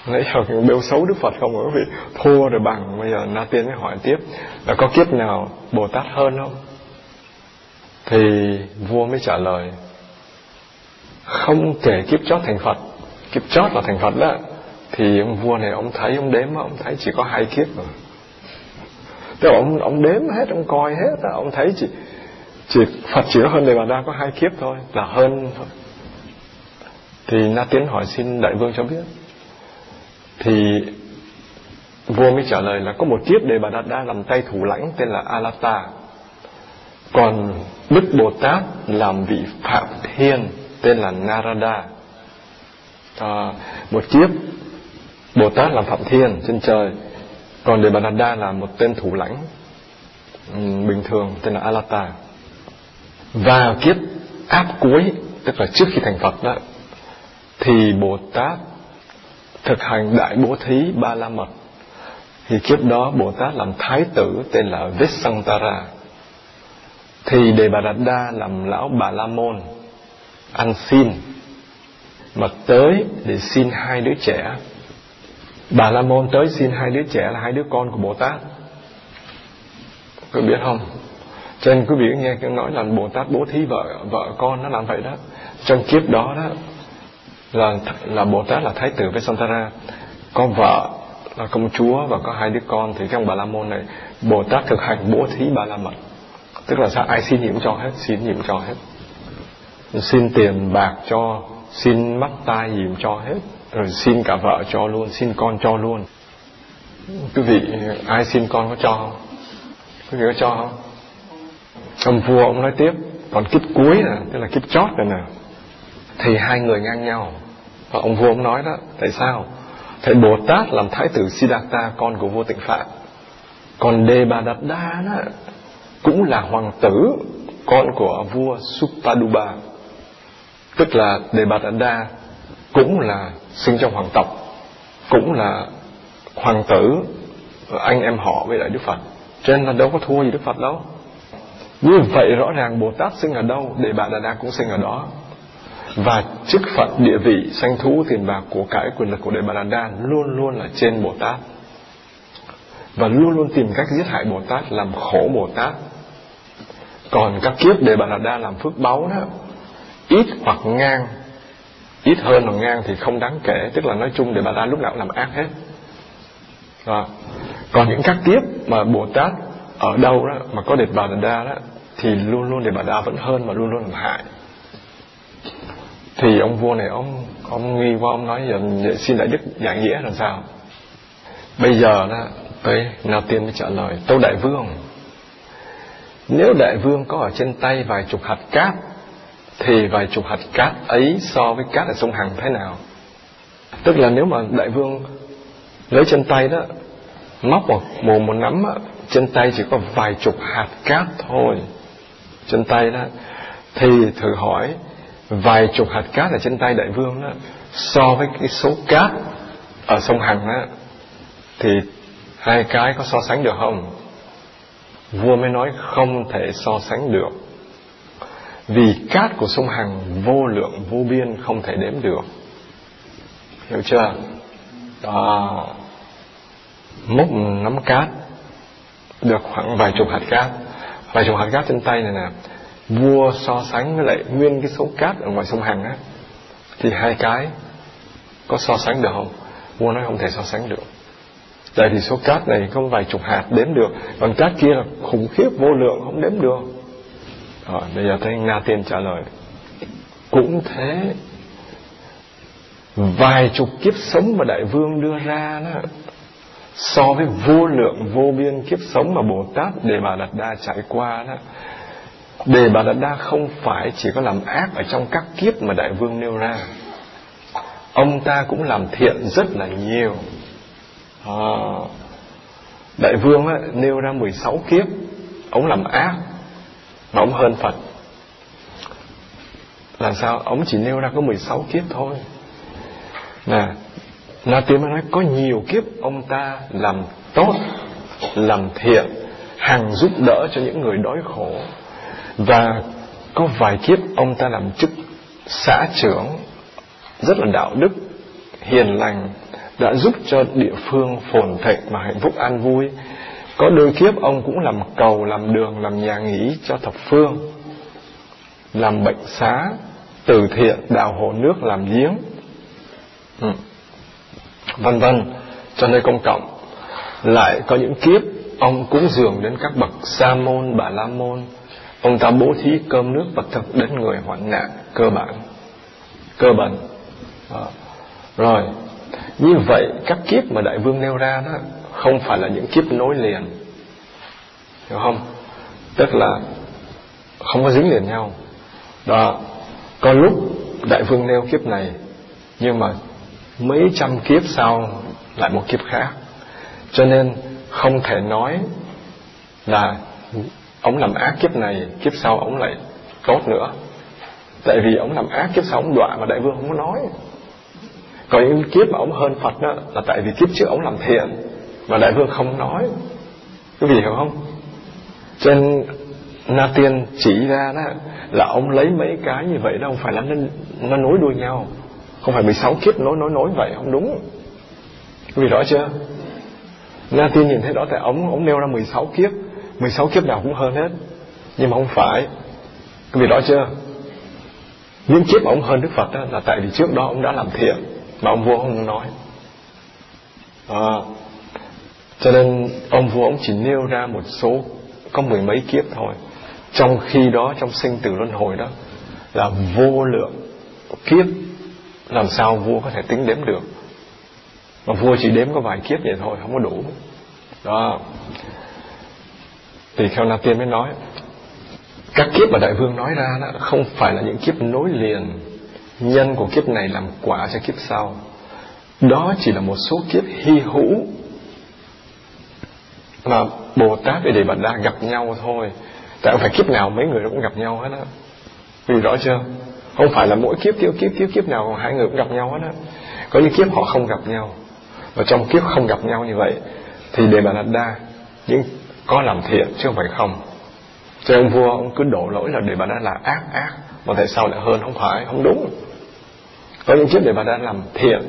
Nãy giờ bêu xấu đức phật không? Quý vị thua rồi bằng. Bây giờ na tiên mới hỏi tiếp, là có kiếp nào bồ tát hơn không? Thì vua mới trả lời, không kể kiếp chót thành phật. Kiếp chót là thành phật đó thì ông vua này ông thấy ông đếm ông thấy chỉ có hai kiếp rồi. Tức ông ông đếm hết ông coi hết ông thấy chỉ chỉ Phật chỉ có hơn Đề Bà Đa có hai kiếp thôi là hơn thôi. Thì Na Tiến hỏi xin đại vương cho biết. Thì vua mới trả lời là có một kiếp Đề Bà Đa Đa làm tay thủ lãnh tên là Alata còn Đức Bồ Tát làm vị Phạm Thiên tên là Narada. À, một kiếp bồ tát làm phạm thiên trên trời. Còn đề bà đạt đa là một tên thủ lãnh bình thường, tên là alata và kiếp áp cuối, tức là trước khi thành phật đó, thì bồ tát thực hành đại bố thí ba la mật thì kiếp đó bồ tát làm thái tử tên là Vesantara thì đề bà đạt đa làm lão bà la môn ăn xin. Mà tới để xin hai đứa trẻ bà la môn tới xin hai đứa trẻ là hai đứa con của bồ tát Quý biết không? Cho nên quý vị nghe cái nói là bồ tát bố thí vợ vợ con nó làm vậy đó. Trong kiếp đó đó, là là bồ tát là thái tử Vesantara. Có vợ là công chúa và có hai đứa con. Thì trong bà la môn này bồ tát thực hành bố thí Bà la mật. Tức là sao? Ai xin gì cũng cho hết, xin gì cũng cho hết. Xin tiền bạc cho, xin mắt tai nhiệm cho hết rồi xin cả vợ cho luôn, xin con cho luôn. Quý vị, ai xin con có cho không? Quý vị có cho không? Ông vua ông nói tiếp, còn kiếp cuối nè, tức là kiếp chót này nè. Thì hai người ngang nhau. Và ông vua ông nói đó, tại sao? Thầy bồ tát làm thái tử siddhartha, con của vua tịnh phạn còn đề bà đạt đa đó, cũng là hoàng tử, con của vua supaduba tức là đề bà đạt đa cũng là sinh trong hoàng tộc, cũng là hoàng tử, anh em họ với lại đức phật. Cho nên là đâu có thua gì đức phật đâu. Như vậy rõ ràng bồ tát sinh ở đâu để bà đà đa cũng sinh ở đó. Và chức phận địa vị, sanh thú, tiền bạc của cải quyền lực của đề bà đà đa luôn luôn là trên bồ tát. Và luôn luôn tìm cách giết hại bồ tát, làm khổ bồ tát. Còn các kiếp đề bà đà đa làm phước báu đó, ít hoặc ngang ít hơn hoặc ngang thì không đáng kể tức là nói chung để bà đa lúc nào cũng làm ác hết. Đó. còn những các kiếp mà bồ tát ở đâu đó mà có đệt bà đa đó thì luôn luôn để bà đa vẫn hơn mà luôn luôn làm hại. Thì ông vua này ông ông nghi qua ông nói giờ xin đại đức giảng nghĩa làm sao? Bây giờ đó ấy, nào tiên mới trả lời tâu đại vương nếu đại vương có ở trên tay vài chục hạt cát thì vài chục hạt cát ấy so với cát ở sông Hằng thế nào? Tức là nếu mà đại vương lấy trên tay đó móc một mồm một nắm đó, trên tay chỉ có vài chục hạt cát thôi. Trên tay đó thì thử hỏi vài chục hạt cát ở trên tay đại vương đó so với cái số cát ở sông Hằng đó thì hai cái có so sánh được không? Vua mới nói không thể so sánh được vì cát của sông Hằng vô lượng, vô biên, không thể đếm được. Hiểu chưa? Đó múc nắm cát, được khoảng vài chục hạt cát. Vài chục hạt cát trên tay này nè, vua so sánh với lại nguyên cái số cát ở ngoài sông Hằng á, thì hai cái có so sánh được không? Vua nói không thể so sánh được. Tại vì số cát này không vài chục hạt đếm được, còn cát kia là khủng khiếp vô lượng, không đếm được rồi bây giờ thấy nga tiên trả lời. Cũng thế vài chục kiếp sống mà đại vương đưa ra đó so với vô lượng vô biên kiếp sống mà bồ tát đề bà đạt đa trải qua đó đề bà đạt đa không phải chỉ có làm ác ở trong các kiếp mà đại vương nêu ra. Ông ta cũng làm thiện rất là nhiều. À, đại vương á, nêu ra 16 kiếp. Ông làm ác mà ông hơn Phật. Làm sao? Ông chỉ nêu ra có 16 kiếp thôi. Nè Na Tiên mới nói có nhiều kiếp Ông ta làm tốt, Làm thiện Hàng giúp đỡ cho những người đói khổ. Và có vài kiếp Ông ta làm chức xã trưởng, Rất là đạo đức, Hiền lành, Đã giúp cho địa phương phồn thịnh mà hạnh phúc an vui có đôi kiếp ông cũng làm cầu, làm đường, làm nhà nghỉ cho thập phương Làm bệnh xá, từ thiện, đào hồ nước, làm giếng. Ừ. Vân vân. Cho nơi công cộng Lại có những kiếp Ông cũng dường đến các bậc sa môn, bà la môn. Ông ta bố thí cơm nước vật thực đến người hoạn nạn cơ bản. Cơ bản. À. Rồi. Như vậy các kiếp mà đại vương nêu ra đó không phải là những kiếp nối liền. Hiểu không? Tức là không có dính liền nhau. Đó, có lúc đại vương nêu kiếp này, nhưng mà mấy trăm kiếp sau lại một kiếp khác. Cho nên không thể nói là ông làm ác kiếp này, kiếp sau ông lại tốt nữa. Tại vì ông làm ác kiếp sau ông đọa mà đại vương không có nói. Có những kiếp mà ông hơn phật đó là tại vì kiếp trước ông làm thiện mà đại vương không nói. Quý vị hiểu không? Cho nên na tiên chỉ ra đó là ông lấy mấy cái như vậy đó không phải là nó, nó nối đuôi nhau. Không phải 16 kiếp nối nối nối vậy không đúng. Quý vị rõ chưa? Na tiên nhìn thấy đó tại ông ông nêu ra 16 kiếp. 16 kiếp nào cũng hơn hết. Nhưng mà không phải. Quý vị rõ chưa? Những kiếp ông hơn Đức Phật đó là tại vì trước đó ông đã làm thiện mà ông vua không nói. À, cho nên ông vua ông chỉ nêu ra một số, có mười mấy kiếp thôi. Trong khi đó, trong sinh tử luân hồi đó, là vô lượng kiếp, làm sao vua có thể tính đếm được? Mà vua chỉ đếm có vài kiếp vậy thôi, không có đủ. Đó. Thì Kheo Na Tiên mới nói, các kiếp mà đại vương nói ra đó không phải là những kiếp nối liền. Nhân của kiếp này làm quả cho kiếp sau. Đó chỉ là một số kiếp hy hữu mà Bồ Tát với Địa Bà Đa gặp nhau thôi. Tại không phải kiếp nào mấy người cũng gặp nhau hết á. Vì rõ chưa? Không phải là mỗi kiếp kiếp kiếp kiếp kiếp nào hai người cũng gặp nhau hết á. Có những kiếp họ không gặp nhau. Và trong kiếp không gặp nhau như vậy, Thì Đề Bà Đa, những có làm thiện chứ không phải không. Cho ông vua ông cứ đổ lỗi là để bà Đa là ác ác, mà tại sao lại hơn? Không phải, không đúng. Có những kiếp để bà Đa làm thiện,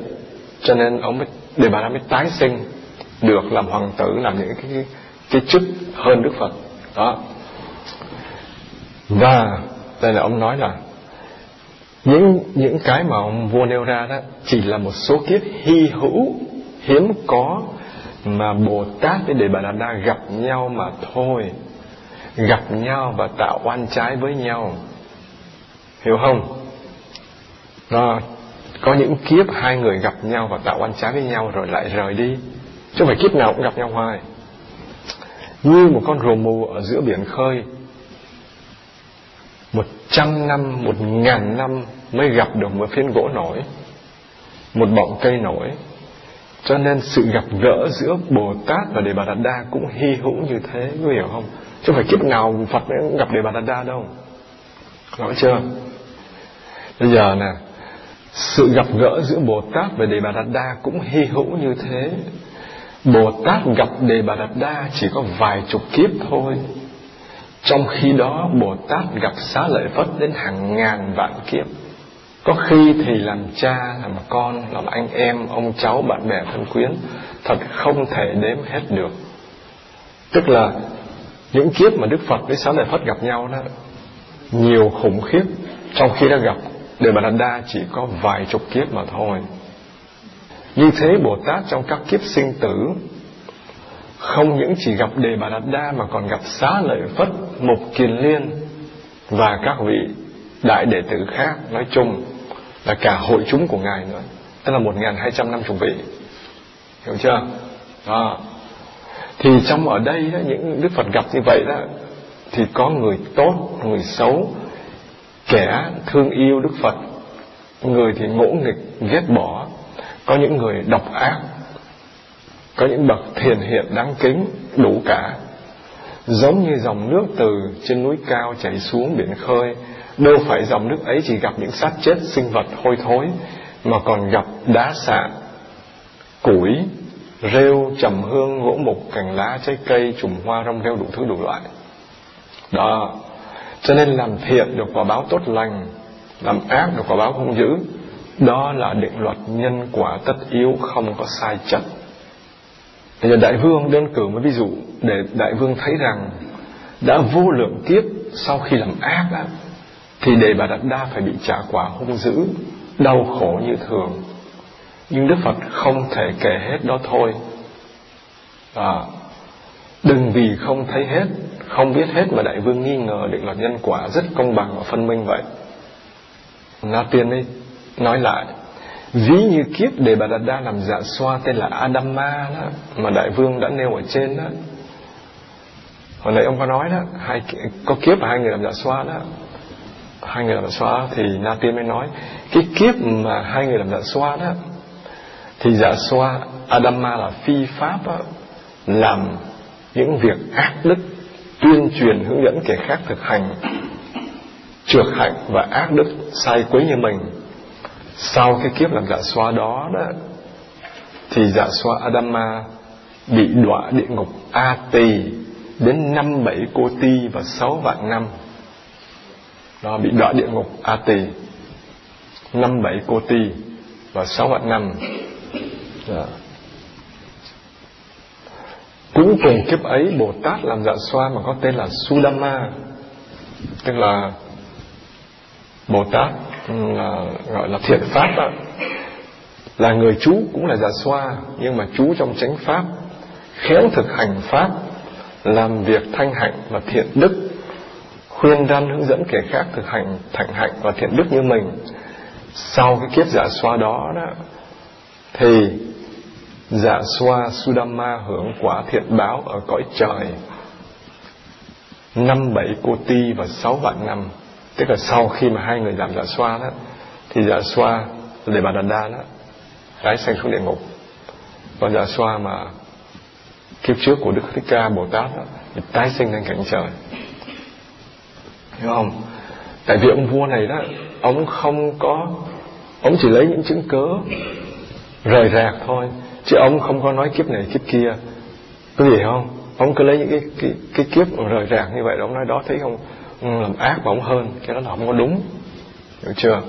cho nên ông mới để bà Đa mới tái sinh được làm hoàng tử, làm những cái cái chức hơn đức phật. Đó. Và đây là ông nói là những những cái mà ông vua nêu ra đó chỉ là một số kiếp hy hữu, hiếm có mà bồ tát với đề bà đà đa gặp nhau mà thôi, gặp nhau và tạo oan trái với nhau. Hiểu không? Nó có những kiếp hai người gặp nhau và tạo oan trái với nhau rồi lại rời đi chứ không phải kiếp nào cũng gặp nhau hoài như một con rùa mù ở giữa biển khơi một trăm năm một ngàn năm mới gặp được một phiến gỗ nổi một bọng cây nổi cho nên sự gặp gỡ giữa Bồ Tát và Đề Bà Đạt Đa cũng hy hữu như thế, có hiểu không? Chứ phải kiếp nào Phật cũng gặp Đề Bà Đạt Đa đâu. Rõ chưa? Bây giờ nè, sự gặp gỡ giữa Bồ Tát và Đề Bà Đạt Đa cũng hy hữu như thế. Bồ Tát gặp Đề Bà Đạt Đa chỉ có vài chục kiếp thôi. Trong khi đó Bồ Tát gặp xá lợi Phất đến hàng ngàn vạn kiếp. Có khi thì làm cha, làm con, làm anh em, ông cháu, bạn bè thân quyến Thật không thể đếm hết được Tức là những kiếp mà Đức Phật với Xá Lợi Phất gặp nhau đó Nhiều khủng khiếp Trong khi đã gặp Đề Bà Đạt Đa chỉ có vài chục kiếp mà thôi như thế Bồ Tát trong các kiếp sinh tử Không những chỉ gặp Đề Bà Đạt Đa Mà còn gặp Xá Lợi Phất, Mục Kiền Liên Và các vị đại đệ tử khác. Nói chung là cả hội chúng của ngài nữa. Tức là một nghìn hai trăm năm chục vị hiểu chưa? Đó. Thì trong ở đây đó, những đức phật gặp như vậy đó thì có người tốt người xấu kẻ thương yêu đức phật. Người thì ngỗ nghịch ghét bỏ có những người độc ác, có những bậc thiền hiện đáng kính đủ cả. Giống như dòng nước từ trên núi cao chảy xuống biển khơi, đâu phải dòng nước ấy chỉ gặp những xác chết sinh vật hôi thối, mà còn gặp đá sạn củi, rêu, trầm hương, gỗ mục, cành lá, trái cây trùng hoa, rong rêu đủ thứ đủ loại. Đó, cho nên làm thiện được quả báo tốt lành, làm ác được quả báo không dữ đó là định luật nhân quả tất yếu không có sai chật Bây giờ đại vương đơn cử một ví dụ để đại vương thấy rằng đã vô lượng kiếp sau khi làm ác á, thì đề bà đạt đa phải bị trả quả hung dữ đau khổ như thường. Nhưng đức phật không thể kể hết đó thôi. À, đừng vì không thấy hết không biết hết mà đại vương nghi ngờ định luật nhân quả rất công bằng và phân minh vậy. Na tiên ấy nói lại ví như kiếp đề bà đạt đa làm dạ xoa tên là adama đó mà đại vương đã nêu ở trên đó. Hồi nãy ông có nói đó hai có kiếp và hai người làm dạ xoa đó. Hai người làm dạ xoa thì na tiên mới nói cái kiếp mà hai người làm dạ xoa đó thì dạ xoa adama là phi pháp đó, làm những việc ác đức tuyên truyền hướng dẫn kẻ khác thực hành trượt hạnh và ác đức sai quấy như mình sau cái kiếp làm dạ xoa đó đó, thì dạ xoa Adama bị đọa địa ngục A Tỳ đến năm bảy cô ti và sáu vạn năm nó bị đọa địa ngục A Tỳ năm bảy cô ti và sáu vạn năm đó. cũng cùng kiếp ấy, Bồ Tát làm dạ xoa mà có tên là Sudama, tức là Bồ Tát Ờ, gọi là thiện pháp đó. Là người chú cũng là giả xoa, nhưng mà chú trong chánh pháp, khéo thực hành pháp, làm việc thanh hạnh và thiện đức, khuyên răn hướng dẫn kẻ khác thực hành thạnh hạnh và thiện đức như mình. Sau cái kiếp giả xoa đó đó, thì giả xoa Sudama hưởng quả thiện báo ở cõi trời. Năm bảy cô ti và sáu vạn năm tức là sau khi mà hai người làm giả xoa đó thì giả xoa để bà đàn đa đó tái sanh xuống địa ngục. Còn giả xoa mà kiếp trước của đức thích ca bồ tát đó, thì tái sinh lên cảnh trời. Hiểu không? Tại vì ông vua này đó ông không có ông chỉ lấy những chứng cớ rời rạc thôi chứ ông không có nói kiếp này kiếp kia. Có gì không? Ông cứ lấy những cái cái, cái kiếp rời rạc như vậy ông nói đó thấy không? Làm ác mà ông hơn cái đó là không có đúng. Hiểu chưa?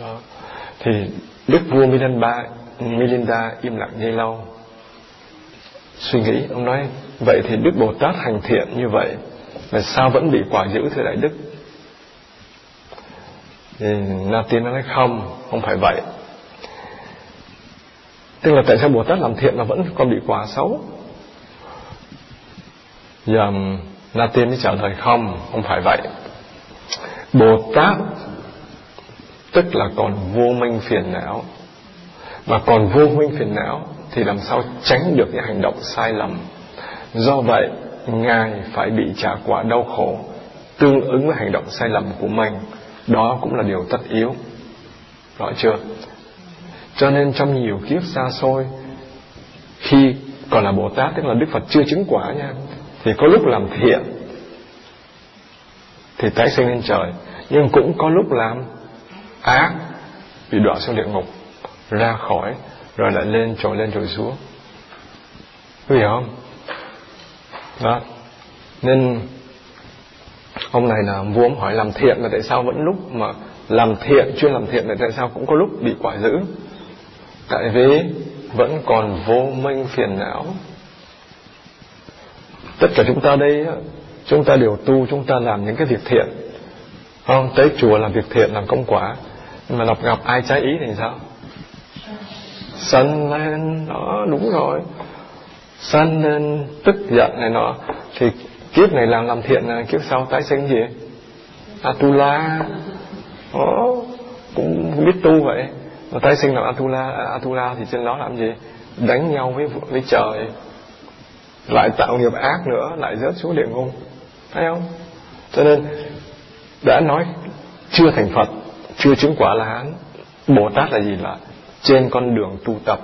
Đó. thì đức vua Milinda Milinda im lặng dây lâu suy nghĩ ông nói vậy thì đức bồ tát hành thiện như vậy mà sao vẫn bị quả dữ thưa đại đức? Thì na tiên nói không không phải vậy. Tức là tại sao bồ tát làm thiện mà vẫn còn bị quả xấu? Giờ na tiên mới trả lời, không không phải vậy. Bồ tát tức là còn vô minh phiền não. Mà còn vô minh phiền não thì làm sao tránh được những hành động sai lầm? Do vậy, ngài phải bị trả quả đau khổ tương ứng với hành động sai lầm của mình. Đó cũng là điều tất yếu. Rõ chưa? Cho nên trong nhiều kiếp xa xôi, khi còn là bồ tát tức là đức phật chưa chứng quả nha thì có lúc làm thiện, thì tái sinh lên trời. Nhưng cũng có lúc làm ác, bị đọa xuống địa ngục, ra khỏi, rồi lại lên trồi lên trồi xuống. Có hiểu không? Đó. Nên ông này là vua ông hỏi làm thiện là tại sao vẫn lúc mà làm thiện chuyên làm thiện là tại sao cũng có lúc bị quả dữ tại vì vẫn còn vô minh phiền não tất cả chúng ta đây chúng ta đều tu, chúng ta làm những cái việc thiện. Không? Tới chùa làm việc thiện, làm công quả. Nhưng mà lọc gặp ai trái ý thì sao? Sân lên đó, đúng rồi. Sân lên tức giận này nọ. Thì kiếp này làm làm thiện là kiếp sau tái sinh gì? Atula. Đó cũng biết tu vậy. Mà tái sinh làm atula. Atula thì trên đó làm gì? Đánh nhau với với trời lại tạo nghiệp ác nữa, lại rớt xuống địa ngục. Thấy không? Cho nên, đã nói chưa thành phật, chưa chứng quả là hán, bồ tát là gì là trên con đường tu tập.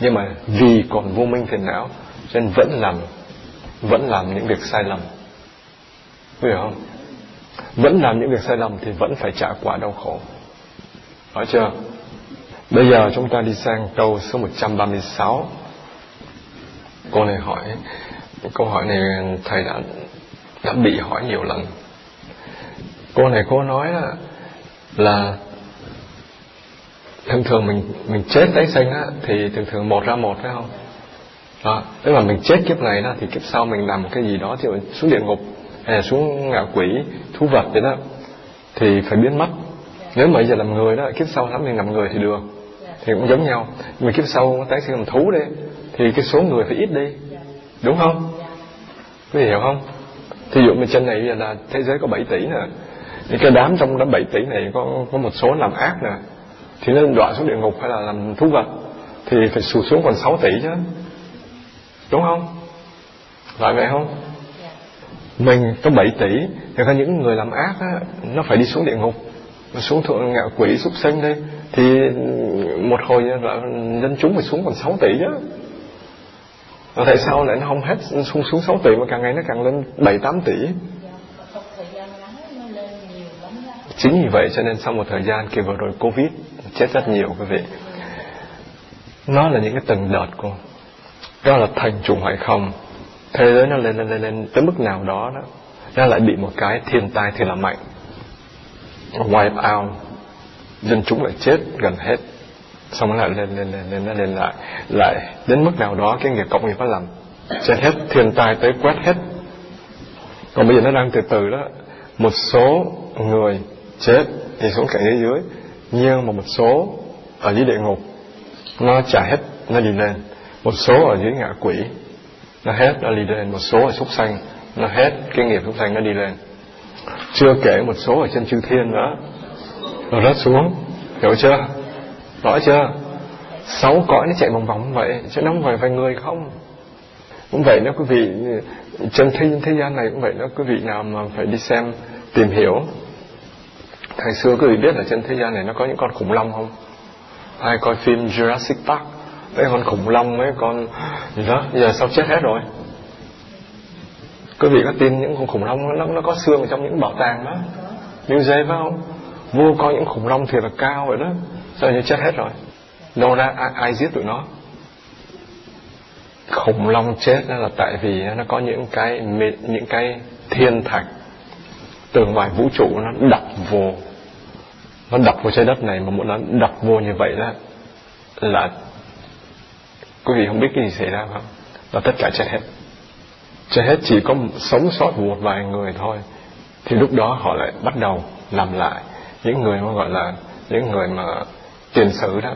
Nhưng mà vì còn vô minh phiền não, cho nên vẫn làm vẫn làm những việc sai lầm. Hiểu không? Vẫn làm những việc sai lầm thì vẫn phải trả quả đau khổ. Nói chưa? Bây giờ chúng ta đi sang câu số 136 Cô này hỏi Câu hỏi này thầy đã đã bị hỏi nhiều lần. Cô này cô nói là, là thường thường mình mình chết tái sinh á thì thường thường một ra một phải không? Đó tức là mình chết kiếp này đó thì kiếp sau mình làm cái gì đó thì xuống địa ngục hay là xuống ngạ quỷ thú vật vậy đó thì phải biến mất. Nếu mà giờ làm người đó kiếp sau lắm mình làm người thì được thì cũng giống nhau. Mình kiếp sau tái sinh làm thú đi thì cái số người phải ít đi. Đúng không? Có hiểu không? Thí dụ như trên này giờ là thế giới có 7 tỷ nè. Những cái đám trong đó 7 tỷ này có có một số làm ác nè. Thì nó đọa xuống địa ngục hay là làm thú vật thì phải sụt xuống còn 6 tỷ chứ. Đúng không? Phải vậy không? Mình có 7 tỷ thì có những người làm ác á, nó phải đi xuống địa ngục. Nó xuống thượng ngạ quỷ súc sinh đi. Thì một hồi là dân chúng phải xuống còn 6 tỷ chứ và tại sao lại nó không hết xuống xuống 6 tỷ mà càng ngày nó càng lên 7 8 tỷ? Chính vì vậy cho nên sau một thời gian kia vừa rồi covid, chết rất nhiều quý vị. Nó là những cái từng đợt của, đó là thành trùng hay không. Thế giới nó lên lên lên lên tới mức nào đó đó, nó lại bị một cái thiên tai thì là mạnh. Wipe out, dân chúng lại chết gần hết xong nó lại lên lên lên lên nó lên lại lại đến mức nào đó cái nghiệp cộng nghiệp nó làm sẽ hết, thiên tai tới quét hết. Còn bây giờ nó đang từ từ đó, một số người chết thì xuống cảnh giới dưới, nhưng mà một số ở dưới địa ngục, nó trả hết, nó đi lên. Một số ở dưới ngạ quỷ, nó hết, nó đi lên. Một số ở súc sanh, nó hết, cái nghiệp súc sanh nó đi lên. Chưa kể một số ở trên chư thiên nữa, nó rớt xuống, hiểu chưa? Rõ chưa? Sáu cõi nó chạy vòng vòng vậy chứ nó không phải vài người không? Cũng vậy nếu quý vị trên thế, thế gian này cũng vậy nếu quý vị nào mà phải đi xem tìm hiểu. Thời xưa quý vị biết là trên thế gian này nó có những con khủng long không? Ai coi phim Jurassic Park? Mấy con khủng long mấy con gì đó giờ sao chết hết rồi? Quý vị có tin những con khủng long nó nó có xương ở trong những bảo tàng đó? Museum phải không? Vua coi những khủng long thiệt là cao vậy đó sao như chết hết rồi. Đâu ra ai, ai giết tụi nó? Khủng long chết đó là tại vì nó có những cái những cái thiên thạch từ ngoài vũ trụ nó đập vô. Nó đập vô trái đất này mà một nó đập vô như vậy đó là quý vị không biết cái gì xảy ra không? Là tất cả chết hết. Chết hết chỉ có sống sót một vài người thôi. Thì lúc đó họ lại bắt đầu làm lại. Những người mà gọi là những người mà tiền sử đó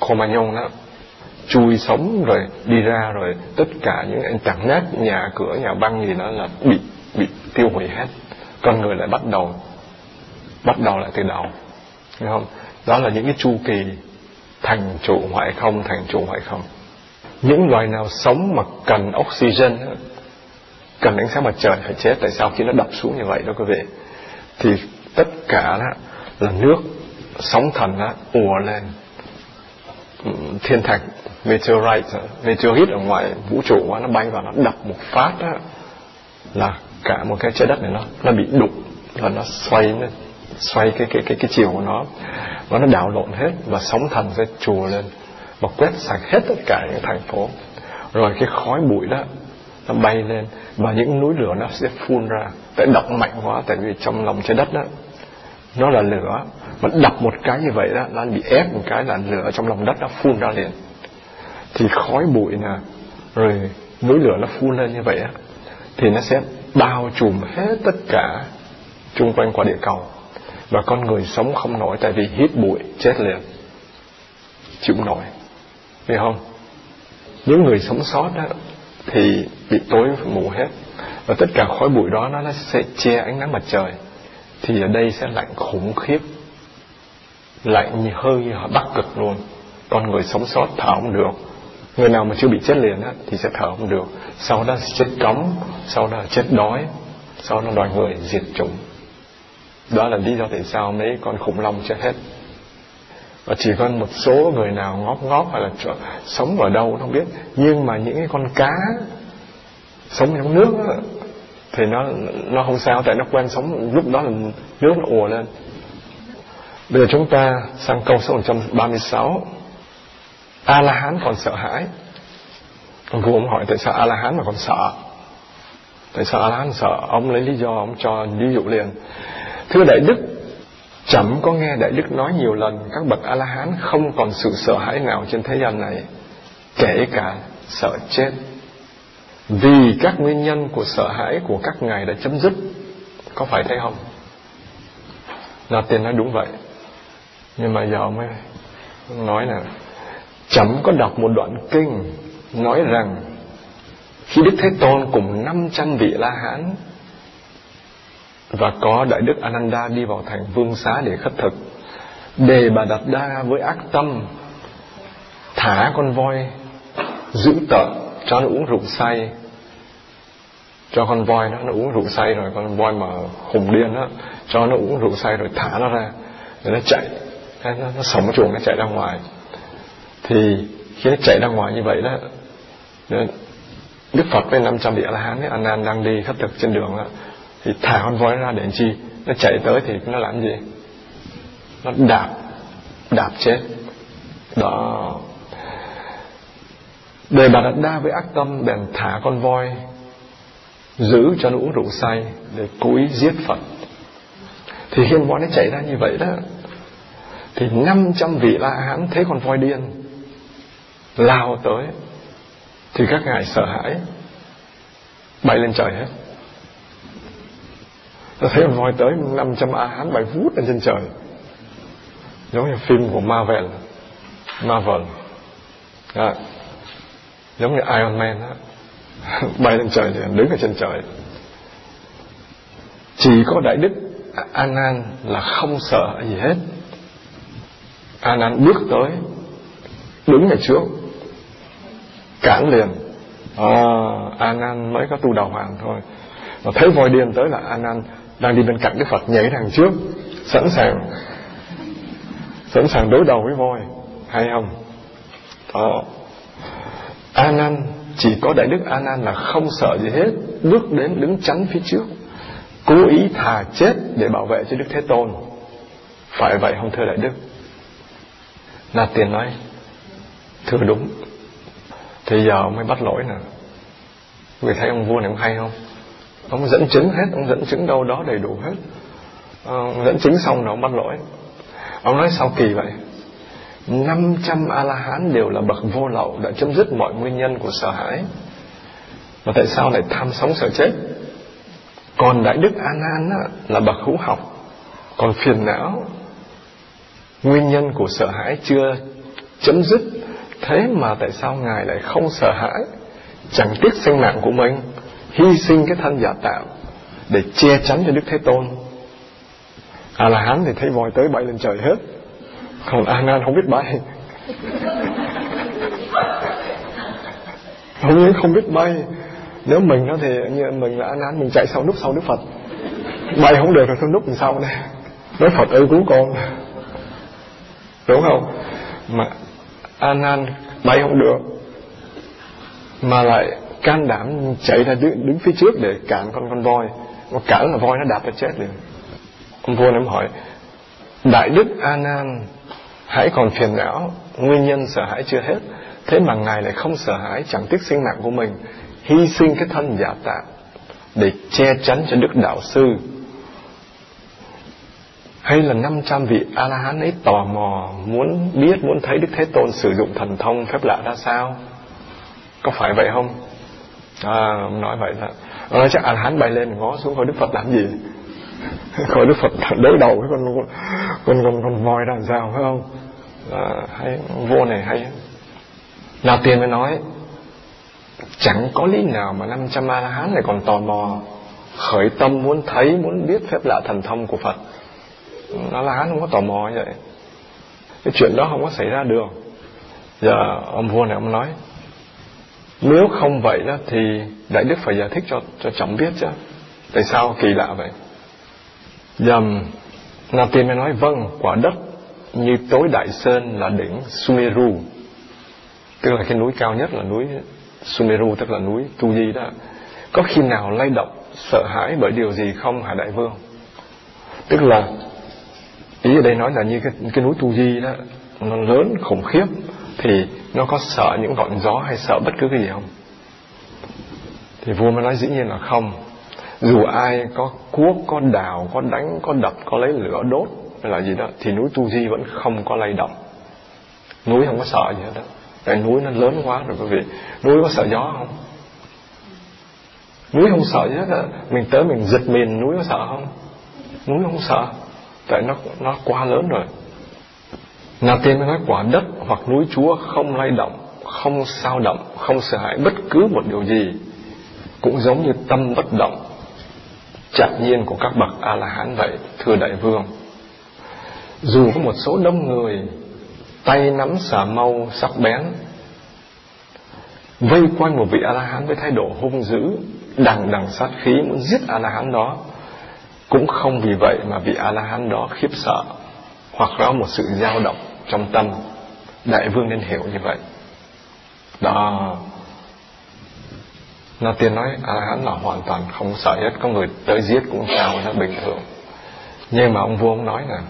Cro-Magnon đó, chui sống rồi đi ra rồi tất cả những anh chẳng nát nhà cửa, nhà băng gì đó là bị bị tiêu hủy hết. Con người lại bắt đầu bắt đầu lại từ đầu, Hiểu không? Đó là những cái chu kỳ, thành trụ hoại không, thành trụ hoại không. Những loài nào sống mà cần oxygen cần ánh sáng mặt trời phải chết, tại sao khi nó đập xuống như vậy đó quý vị? Thì tất cả đó là nước sóng thần á, ùa lên. Ừ, thiên thạch, meteorite meteorite ở ngoài vũ trụ á, nó bay vào, nó đập một phát á, là cả một cái trái đất này nó nó bị đụng và nó xoay nó xoay cái cái cái cái chiều của nó. Và nó đảo lộn hết và sóng thần sẽ trùa lên và quét sạch hết tất cả những thành phố. Rồi cái khói bụi đó, nó bay lên và những núi lửa nó sẽ phun ra. Tại động mạnh quá, tại vì trong lòng trái đất đó nó là lửa. Mà đập một cái như vậy đó, nó bị ép một cái là lửa trong lòng đất nó phun ra liền. Thì khói bụi nè, rồi núi lửa nó phun lên như vậy á, thì nó sẽ bao trùm hết tất cả chung quanh quả địa cầu. Và con người sống không nổi tại vì hít bụi, chết liền. Chịu nổi. Hiểu không? Những người sống sót đó thì bị tối mù hết. Và tất cả khói bụi đó nó sẽ che ánh nắng mặt trời thì ở đây sẽ lạnh khủng khiếp. Lạnh như hơi như ở bắc cực luôn. Con người sống sót thở không được. Người nào mà chưa bị chết liền á, thì sẽ thở không được. Sau đó chết cống sau đó chết đói sau đó loài người diệt chủng. Đó là lý do tại sao mấy con khủng long chết hết. Và chỉ có một số người nào ngóp ngóp hay là sống ở đâu không biết. Nhưng mà những cái con cá sống trong nước đó, thì nó nó không sao tại nó quen sống, lúc đó là nước nó ùa lên. Bây giờ chúng ta sang câu số 136 a la hán còn sợ hãi. Ông cụ ông hỏi tại sao a la hán mà còn sợ? Tại sao a la hán sợ? Ông lấy lý do ông cho ví dụ liền. Thưa đại đức, chậm có nghe đại đức nói nhiều lần các bậc a la hán không còn sự sợ hãi nào trên thế gian này, kể cả sợ chết vì các nguyên nhân của sợ hãi của các ngài đã chấm dứt, có phải thế không? Là tiền nói đúng vậy. Nhưng mà giờ mới nói là chấm có đọc một đoạn kinh nói rằng khi Đức Thế Tôn cùng 500 vị La Hán và có Đại Đức Ananda đi vào thành Vương Xá để khất thực, đề bà Đạt Đa với ác tâm, thả con voi giữ tợn cho nó uống rượu say. Cho con voi nó nó uống rượu say rồi con voi mà hùng điên đó cho nó uống rượu say rồi thả nó ra rồi nó chạy. Nó, nó sống chuồng nó chạy ra ngoài. Thì khi nó chạy ra ngoài như vậy đó Đức Phật với 500 trăm địa la hán ấy, An đang đi khất thực trên đường đó, thì thả con voi ra để chi? Nó chạy tới thì nó làm gì? Nó đạp đạp chết. Đó. Đề bà Đạt Đa với ác tâm, bèn thả con voi, Giữ cho nó uống rượu say Để cố ý giết Phật. Thì khi con voi nó chạy ra như vậy đó, Thì 500 vị La Hán thấy con voi điên, Lao tới. Thì các ngài sợ hãi, Bay lên trời hết. Nó thấy con voi tới 500 A Hán bay vút lên trên trời. Giống như phim của Marvel Marvel. Đó giống như Iron Man đó (laughs) bay lên trời thì đứng ở trên trời. Chỉ có đại đức Anan là không sợ gì hết. Anan bước tới đứng ở trước cản liền. À, Anan mới có tu đầu hoàng thôi. Mà thấy voi điên tới là Anan đang đi bên cạnh Đức Phật nhảy đằng trước sẵn sàng sẵn sàng đối đầu với voi. Hay không? Đó. A Nan chỉ có đại đức A Nan là không sợ gì hết, bước đến đứng chắn phía trước, cố ý thà chết để bảo vệ cho Đức Thế Tôn. Phải vậy không thưa đại đức? Na Tiền nói, thưa đúng. Thì giờ ông mới bắt lỗi nè. Vì thấy ông vua này ông hay không? Ông dẫn chứng hết, ông dẫn chứng đâu đó đầy đủ hết. Ờ, ông dẫn chứng xong rồi ông bắt lỗi. Ông nói sao kỳ vậy? 500 A-la-hán đều là bậc vô lậu đã chấm dứt mọi nguyên nhân của sợ hãi. Mà tại sao lại tham sống sợ chết? Còn Đại Đức A Nan là bậc hữu học, còn phiền não nguyên nhân của sợ hãi chưa chấm dứt. Thế mà tại sao Ngài lại không sợ hãi, chẳng tiếc sinh mạng của mình, hy sinh cái thân giả tạo để che chắn cho Đức Thế Tôn. A La Hán thì thấy voi tới bay lên trời hết còn à, A Nan không biết bay. Không những không biết bay. Nếu mình nó thì như mình là A Nan mình chạy sau núp sau Đức Phật. Bay không được rồi tôi núp đằng sau đây nói Phật ơi cứu con đúng không? Mà A Nan bay không được. Mà lại can đảm chạy ra đứng, đứng phía trước để cản con con voi. Mà cản là voi nó đạp ra chết liền. Ông vua em hỏi đại đức a nan hãy còn phiền não, nguyên nhân sợ hãi chưa hết. Thế mà ngài lại không sợ hãi, chẳng tiếc sinh mạng của mình, hy sinh cái thân giả tạm để che chắn cho đức đạo sư. Hay là 500 vị A-la-hán ấy tò mò muốn biết, muốn thấy Đức Thế Tôn sử dụng thần thông phép lạ ra sao? Có phải vậy không? À nói vậy đó. Ông chắc A-la-hán bay lên ngó xuống coi Đức Phật làm gì? Khỏi Đức Phật đối đầu với con con con con voi đàn rào phải không? À, hay vua này hay. Nào tiền mới nói chẳng có lý nào mà 500 a la hán này còn tò mò khởi tâm muốn thấy muốn biết phép lạ thần thông của Phật. A la hán không có tò mò như vậy. Cái chuyện đó không có xảy ra được. Giờ ông vua này ông nói nếu không vậy đó thì đại đức phải giải thích cho cho chồng biết chứ. Tại sao kỳ lạ vậy? Dầm na Tiên mới nói vâng quả đất như tối Đại Sơn là đỉnh Sumeru. Tức là cái núi cao nhất là núi Sumeru tức là núi Tu Di đó. Có khi nào lay động sợ hãi bởi điều gì không hả đại vương? Tức là ý ở đây nói là như cái, cái núi Tu Di đó nó lớn khủng khiếp thì nó có sợ những ngọn gió hay sợ bất cứ cái gì không? Thì vua mới nói dĩ nhiên là không dù ai có cuốc, có đào, có đánh, có đập, có lấy lửa đốt, hay là gì đó, thì núi tu di vẫn không có lay động. Núi không có sợ gì hết đó. Tại núi nó lớn quá rồi, quý vị. Núi có sợ gió không? Núi không sợ gì hết đó. mình tới mình giật mình, núi có sợ không? Núi không sợ. Tại nó nó quá lớn rồi. Na tiên mới nói quả đất hoặc núi chúa không lay động, không sao động, không sợ hãi bất cứ một điều gì. Cũng giống như tâm bất động chặt nhiên của các bậc a la hán vậy, thưa đại vương. Dù có một số đông người, tay nắm xà mâu sắc bén, vây quanh một vị a la hán với thái độ hung dữ, đằng đằng sát khí muốn giết a la hán đó, cũng không vì vậy mà vị a la hán đó khiếp sợ, hoặc có một sự dao động trong tâm. Đại vương nên hiểu như vậy. Đó nó tiên nói à, a la hán là hoàn toàn không sợ hết có người tới giết cũng sao nó bình thường. Nhưng mà ông vua ông nói là,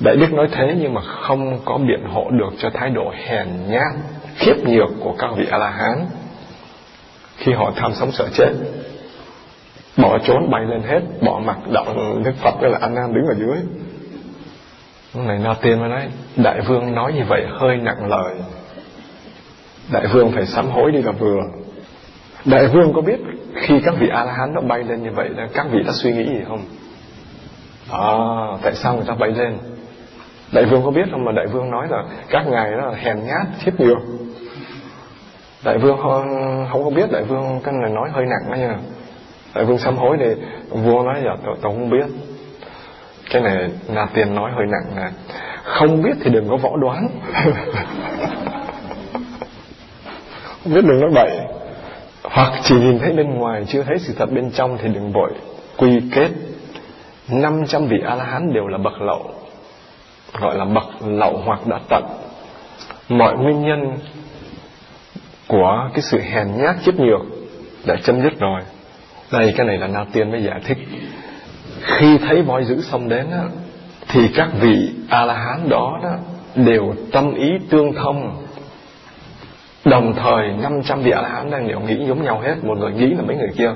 đại đức nói thế nhưng mà không có biện hộ được cho thái độ hèn nhát, khiếp nhược của các vị a la hán khi họ tham sống sợ chết, bỏ trốn bay lên hết, bỏ mặt động đức phật với là anh nam đứng ở dưới. Lúc này na tiên mới nói, đại vương nói như vậy hơi nặng lời. Đại vương phải sám hối đi là vừa đại vương có biết khi các vị a la hán nó bay lên như vậy là các vị đã suy nghĩ gì không? À tại sao người ta bay lên? Đại vương có biết không? Mà đại vương nói là các ngài đó là hèn nhát thiết nhược. đại vương không, không có biết đại vương cái này nói hơi nặng đó nha. Đại vương sám hối thì vua nói dạ tôi, tôi không biết. Cái này là tiền nói hơi nặng nè. Không biết thì đừng có võ đoán. (laughs) Không biết đừng nói bậy hoặc chỉ nhìn thấy bên ngoài chưa thấy sự thật bên trong thì đừng vội. Quy kết 500 vị A-la-hán đều là bậc lậu gọi là bậc lậu hoặc đã tận. Mọi nguyên nhân của cái sự hèn nhát chấp nhược đã chấm dứt rồi. Đây cái này là na tiên mới giải thích. Khi thấy voi dữ xong đến á, thì các vị a la hán đó, đó đều tâm ý tương thông đồng thời 500 vị a la hán đang đều nghĩ giống nhau hết. Một người nghĩ là mấy người kia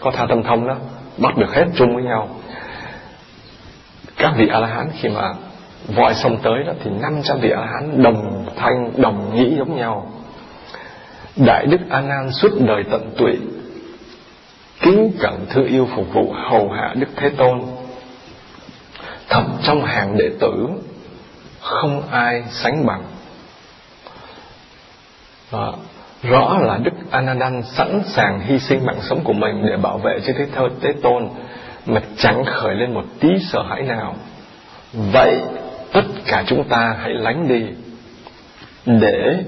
có tha tâm thông đó, bắt được hết chung với nhau. Các vị a la hán khi mà vội xong tới đó thì 500 vị a la hán đồng thanh, đồng nghĩ giống nhau. Đại đức a nan suốt đời tận tụy, kính cẩn thương yêu phục vụ hầu hạ đức thế tôn. Thậm trong hàng đệ tử, không ai sánh bằng à, rõ là đức Anandan sẵn sàng hy sinh mạng sống của mình để bảo vệ cho thế thơ thế tôn. Mà chẳng khởi lên một tí sợ hãi nào. Vậy tất cả chúng ta hãy lánh đi để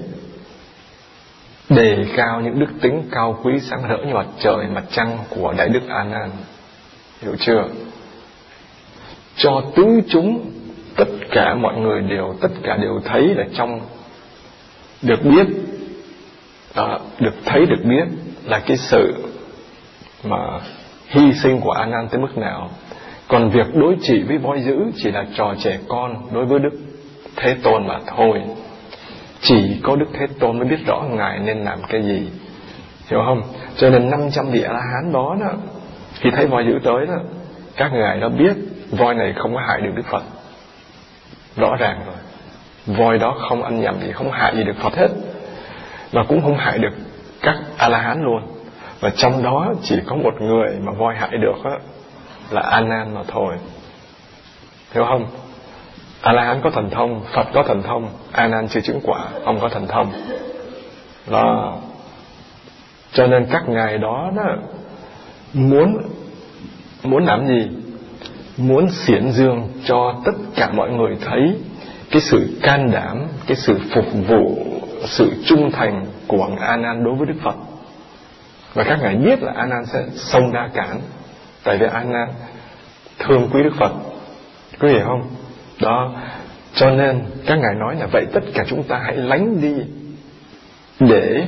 đề cao những đức tính cao quý sáng rỡ như mặt trời mặt trăng của đại đức a hiểu chưa? Cho tứ chúng tất cả mọi người đều tất cả đều thấy là trong được biết à, được thấy được biết là cái sự mà hy sinh của a nan tới mức nào. Còn việc đối trị với voi dữ chỉ là trò trẻ con đối với đức thế tôn mà thôi. Chỉ có Đức Thế Tôn mới biết rõ Ngài nên làm cái gì. Hiểu không? Cho nên 500 vị A-la-hán đó đó Khi thấy voi dữ tới đó Các ngài đó biết Voi này không có hại được Đức Phật. Rõ ràng rồi. Voi đó không ăn nhầm gì Không hại gì được Phật hết. Và cũng không hại được các A-la-hán luôn. Và trong đó chỉ có một người Mà voi hại được đó, Là A-nan mà thôi. Hiểu không? a la hán có thần thông phật có thần thông a nan chưa chứng quả ông có thần thông. Đó. Cho nên các ngài đó đó muốn muốn làm gì? Muốn xiển dương cho tất cả mọi người thấy cái sự can đảm cái sự phục vụ sự trung thành của anan đối với đức phật. Và các ngài biết là anan sẽ xông ra cản. Tại vì anan thương quý đức phật. Có hiểu không? Đó cho nên các ngài nói là vậy tất cả chúng ta hãy lánh đi để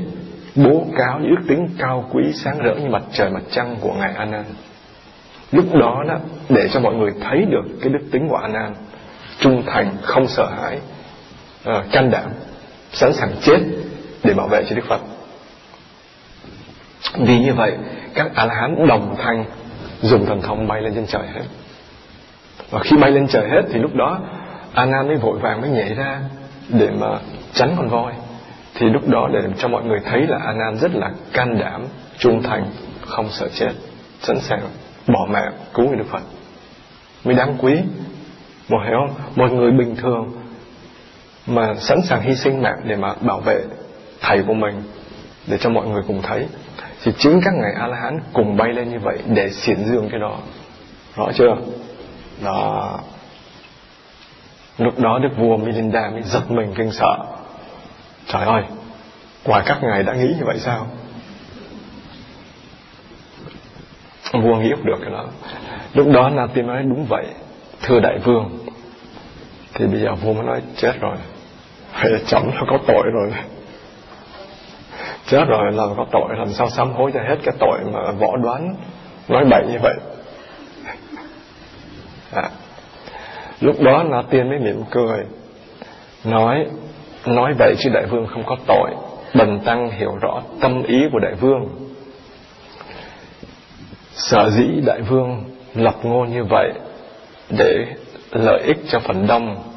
bố cáo những ước tính cao quý sáng rỡ như mặt trời mặt trăng của ngài anan. Lúc đó đó để cho mọi người thấy được cái đức tính của anan trung thành, không sợ hãi, uh, can đảm, sẵn sàng chết để bảo vệ cho Đức Phật. Vì như vậy, các A La Hán đồng thanh dùng thần thông bay lên trên trời hết. Và khi bay lên trời hết thì lúc đó a-nan mới vội vàng mới nhảy ra để mà tránh con voi. Thì lúc đó để cho mọi người thấy là a-nan rất là can đảm trung thành không sợ chết sẵn sàng bỏ mạng cứu người Đức Phật. Mới đáng quý một hiểu không? Một người bình thường mà sẵn sàng hy sinh mạng để mà bảo vệ thầy của mình, để cho mọi người cùng thấy. Thì chính các ngài a la hán cùng bay lên như vậy để xiển dương cái đó. Rõ chưa? Đó. Lúc đó đức vua Milinda mới giật mình kinh sợ. Trời ơi, quả các ngài đã nghĩ như vậy sao? Vua nghĩ không được cái đó. Lúc đó là tiên nói đúng vậy, thưa đại vương. Thì bây giờ vua mới nói, chết rồi thì chậm nó có tội rồi chết rồi, làm có tội, làm sao sám hối cho hết cái tội mà võ đoán, nói bậy như vậy à. lúc đó là tiên mới mỉm cười, nói nói vậy chứ đại vương không có tội, bần tăng hiểu rõ tâm ý của đại vương sở dĩ đại vương lập ngôn như vậy để lợi ích cho phần đông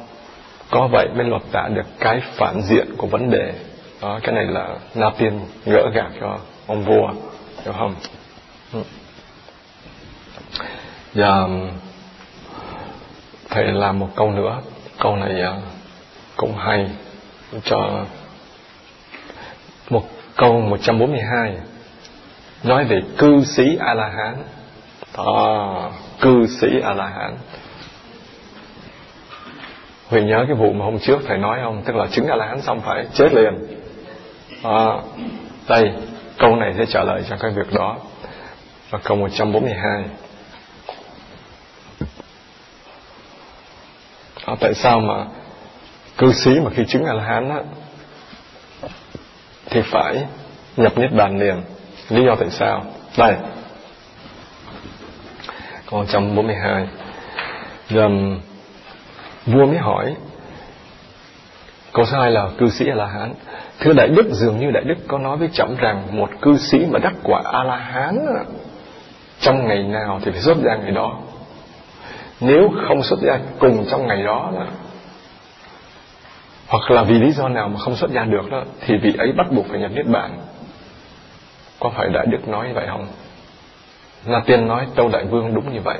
có vậy mới lột tả được cái phản diện của vấn đề. Đó, cái này là na tiên gỡ gạc cho ông vua, hiểu không? Ừ. Và giờ thầy làm một câu nữa. Câu này à, cũng hay. Cho một câu 142 nói về cư sĩ a la hán đó, cư sĩ a la hán Huỳnh nhớ cái vụ mà hôm trước thầy nói không? Tức là chứng A-la-hán xong phải chết liền. À, Đây Câu này sẽ trả lời cho cái việc đó. Và câu 142 à, Tại sao mà Cư sĩ mà khi chứng A-la-hán á Thì phải nhập niết bàn liền? Lý do tại sao? Đây. Câu 142 Rồi vua mới hỏi câu sai là cư sĩ a la hán thưa đại đức, dường như đại đức có nói với chậm rằng một cư sĩ mà đắc quả a la hán trong ngày nào thì phải xuất gia ngày đó. Nếu không xuất gia cùng trong ngày đó hoặc là vì lý do nào mà không xuất gia được đó, thì vị ấy bắt buộc phải nhập niết bàn. Có phải đại đức nói vậy không? Là tiên nói, tâu đại vương đúng như vậy.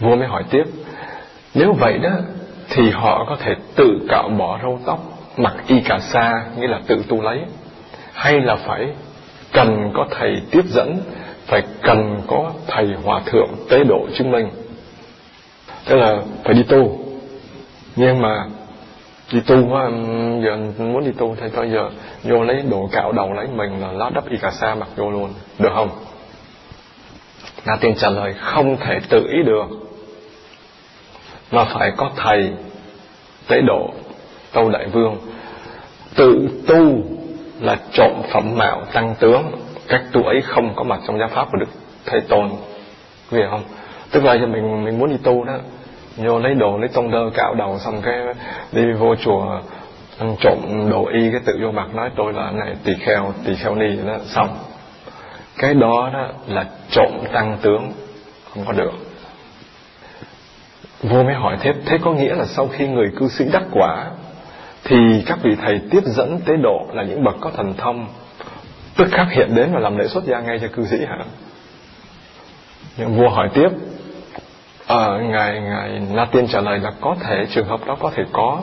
Vua mới hỏi tiếp nếu vậy đó, thì họ có thể tự cạo bỏ râu tóc, mặc y cà sa, nghĩa là tự tu lấy. Hay là phải cần có thầy tiếp dẫn, phải cần có thầy hòa thượng, tế độ chứng minh. Tức là phải đi tu. Nhưng mà đi tu á giờ muốn đi tu thì coi giờ vô lấy đồ cạo đầu lấy mình là lát đắp y cà sa mặc vô luôn. Được không? Na tiên trả lời, không thể tự ý được mà phải có thầy, tế độ, tâu đại vương. Tự tu là trộm phẩm mạo tăng tướng. Cách tu ấy không có mặt trong giáo pháp của đức thầy tôn. Quý vị không? Tức là mình mình muốn đi tu đó. Vô lấy đồ, lấy tông đơ, cạo đầu, xong cái đi vô chùa, ăn trộm đồ y, cái tự vô mặt nói tôi là này, tỳ kheo tỳ kheo ni, đó, xong. Cái đó đó là trộm tăng tướng. Không có được. Vua mới hỏi thế, thế có nghĩa là sau khi người cư sĩ đắc quả thì các vị thầy tiếp dẫn tế độ là những bậc có thần thông tức khắc hiện đến và làm lễ xuất gia ngay cho cư sĩ hả? Nhưng vua hỏi tiếp à, ngài ngài La Tiên trả lời là có thể trường hợp đó có thể có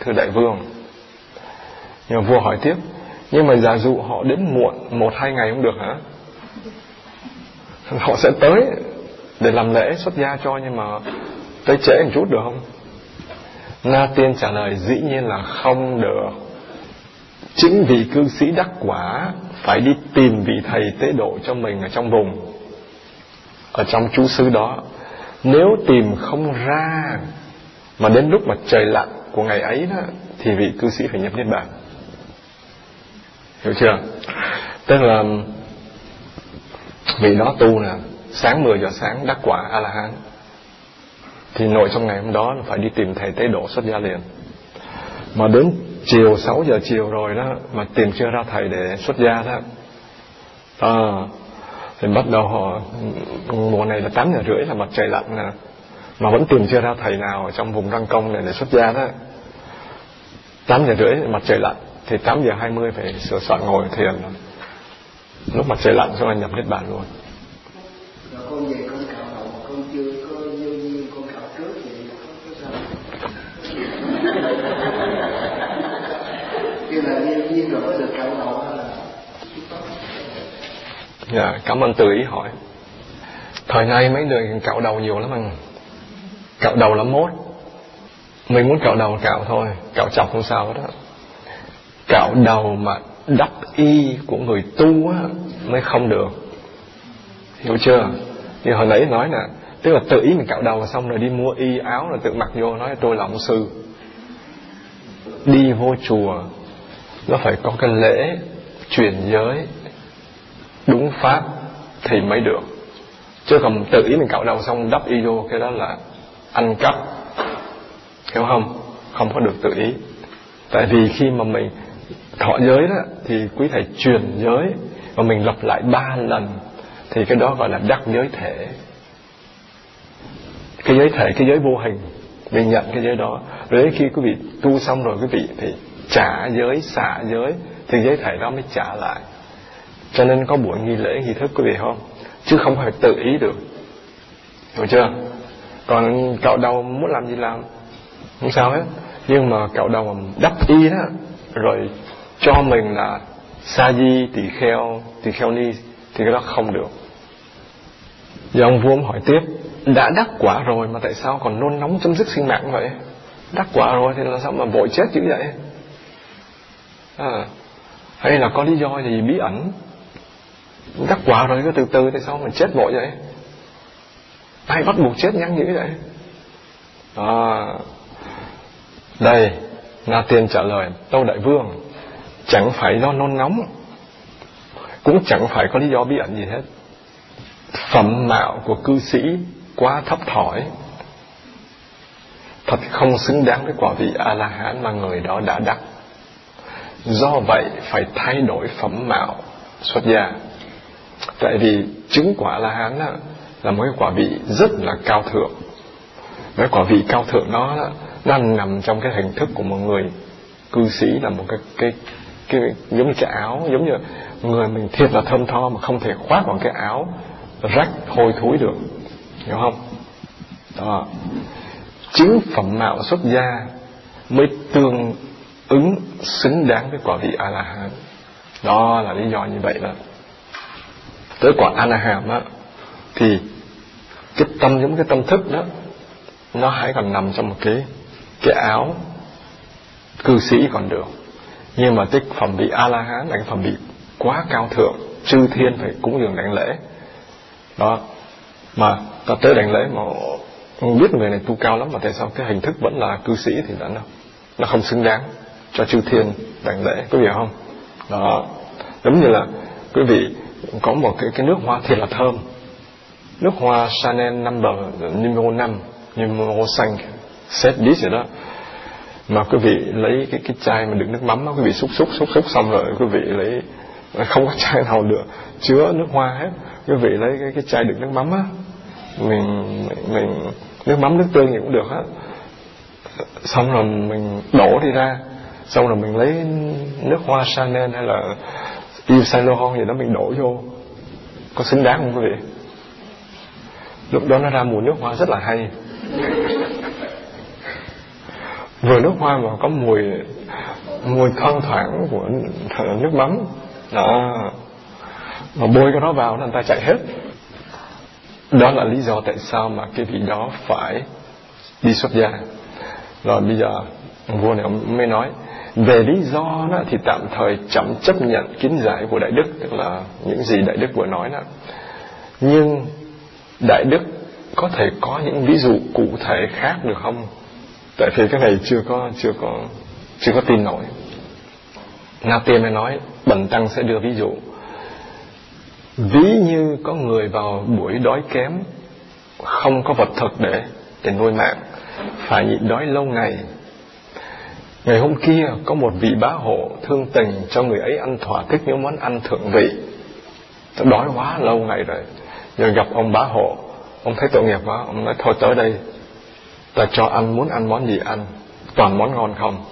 thưa đại vương nhưng vua hỏi tiếp nhưng mà giả dụ họ đến muộn một hai ngày không được hả (laughs) họ sẽ tới để làm lễ xuất gia cho nhưng mà tới trễ một chút được không? Na tiên trả lời, dĩ nhiên là không được. Chính vì cư sĩ đắc quả phải đi tìm vị thầy tế độ cho mình ở trong vùng, ở trong chú xứ đó. Nếu tìm không ra, mà đến lúc mà trời lặn của ngày ấy đó, thì vị cư sĩ phải nhập niết bàn. Hiểu chưa? Tức là vị đó tu nè, sáng 10 giờ sáng đắc quả a la hán thì nội trong ngày hôm đó là phải đi tìm thầy tế độ xuất gia liền. Mà đến chiều 6 giờ chiều rồi đó mà tìm chưa ra thầy để xuất gia đó. À, thì bắt đầu họ mùa này là 8 giờ rưỡi là mặt trời lặn nè. Mà vẫn tìm chưa ra thầy nào ở trong vùng răng công này để xuất gia đó. 8 giờ rưỡi mặt trời lặn thì 8 giờ 20 phải sửa soạn ngồi thiền. Lúc mặt trời lặn xong là nhập niết bàn luôn. Dạ, cảm ơn tự ý hỏi. Thời nay mấy người cạo đầu nhiều lắm anh. Cạo đầu là mốt. Mình muốn cạo đầu cạo thôi, cạo chọc không sao đó. Cạo đầu mà đắp y của người tu á mới không được. hiểu chưa thì hồi nãy nói nè tức là tự ý mình cạo đầu xong rồi đi mua y áo rồi tự mặc vô nói tôi là ông sư đi vô chùa nó phải có cái lễ truyền giới, đúng pháp thì mới được. Chứ còn tự ý mình cạo đầu xong đắp y vô cái đó là ăn cắp. Hiểu không? Không có được tự ý. Tại vì khi mà mình thọ giới đó, thì quý thầy truyền giới và mình lặp lại ba lần, thì cái đó gọi là đắc giới thể. Cái giới thể, cái giới vô hình, mình nhận cái giới đó. Rồi khi quý vị tu xong rồi, quý vị thì trả giới, xả giới, thì giới thể đó mới trả lại. Cho nên có buổi nghi lễ, nghi thức, quý vị không? Chứ không phải tự ý được. Hiểu chưa? Còn cậu đầu muốn làm gì làm? Không sao hết. Nhưng mà cậu đầu mà đắp y đó, rồi cho mình là sa di, tỳ kheo tỳ kheo ni, thì cái đó không được. Giờ ông vua hỏi tiếp, Đã đắc quả rồi mà tại sao còn nôn nóng chấm dứt sinh mạng vậy? Đắc quả rồi thì là sao mà vội chết dữ vậy? À, Hay là có lý do gì bí ẩn? Đắc quả rồi cứ từ từ Tại sao mình chết vội vậy? Ai bắt buộc chết nhắn dữ vậy? À, Đây Na Tiên trả lời Tâu Đại Vương Chẳng phải do nôn nóng Cũng chẳng phải có lý do bí ẩn gì hết. Phẩm mạo của cư sĩ Quá thấp thỏi. Thật không xứng đáng với quả vị A-la-hán Mà người đó đã đắc. Do vậy phải thay đổi phẩm mạo xuất gia. Tại vì chứng quả La-hán là một cái quả vị rất là cao thượng. Cái quả vị cao thượng đó đang nằm trong cái hình thức của một người cư sĩ, là một cái cái cái giống như cái áo, giống như người mình thiệt là thơm tho mà không thể khoác bằng cái áo rách hôi thối được. Hiểu không? Đó. Chính phẩm mạo xuất gia mới tương ứng xứng đáng với quả vị a la hán đó là lý do như vậy đó. Tới quả a la hán á thì cái tâm giống cái tâm thức đó, nó hãy còn nằm trong một cái cái áo cư sĩ còn được. Nhưng mà cái phẩm vị a la hán là cái phẩm vị quá cao thượng, chư thiên phải cúng dường đảnh lễ. Đó, mà ta tới đảnh lễ mà không biết người này tu cao lắm mà tại sao cái hình thức vẫn là cư sĩ thì đã nó nó không xứng đáng cho chư thiên đảnh lễ quý vị không? Đó. Giống như là quý vị có một cái cái nước hoa thiệt là thơm. Nước hoa Chanel number numero 5 numero xanh set dish rồi đó. Mà quý vị lấy cái cái chai mà đựng nước mắm đó, quý vị xúc xúc xúc xúc xong rồi quý vị lấy không có (laughs) chai nào được chứa nước hoa hết. Quý vị lấy cái, cái chai đựng nước mắm á mình mình nước mắm nước tương gì cũng được hết. Xong rồi mình đổ đi ra xong rồi mình lấy nước hoa Chanel hay là Yves Saint Laurent gì đó mình đổ vô. Có xứng đáng không quý vị? Lúc đó nó ra mùi nước hoa rất là hay. Vừa nước hoa mà có mùi mùi thoang thoảng của nước mắm. Đó. Mà bôi cái đó vào là người ta chạy hết. Đó là lý do tại sao mà cái vị đó phải đi xuất gia. Rồi bây giờ vua này ông mới nói về lý do đó thì tạm thời chậm chấp nhận kiến giải của đại đức, tức là những gì đại đức vừa nói đó. Nhưng đại đức có thể có những ví dụ cụ thể khác được không? Tại vì cái này chưa có chưa có chưa có tin nổi. Na Tiên mới nói, Bần Tăng sẽ đưa ví dụ. Ví như có người vào buổi đói kém, Không có vật thực để để nuôi mạng, Phải nhịn đói lâu ngày Ngày hôm kia, có một vị bá hộ thương tình cho người ấy ăn thỏa thích những món ăn thượng vị. Đói quá, lâu ngày rồi. Rồi gặp ông bá hộ, Ông thấy tội nghiệp quá, Ông nói, thôi tới đây, Ta cho ăn, muốn ăn món gì ăn, Toàn món ngon không?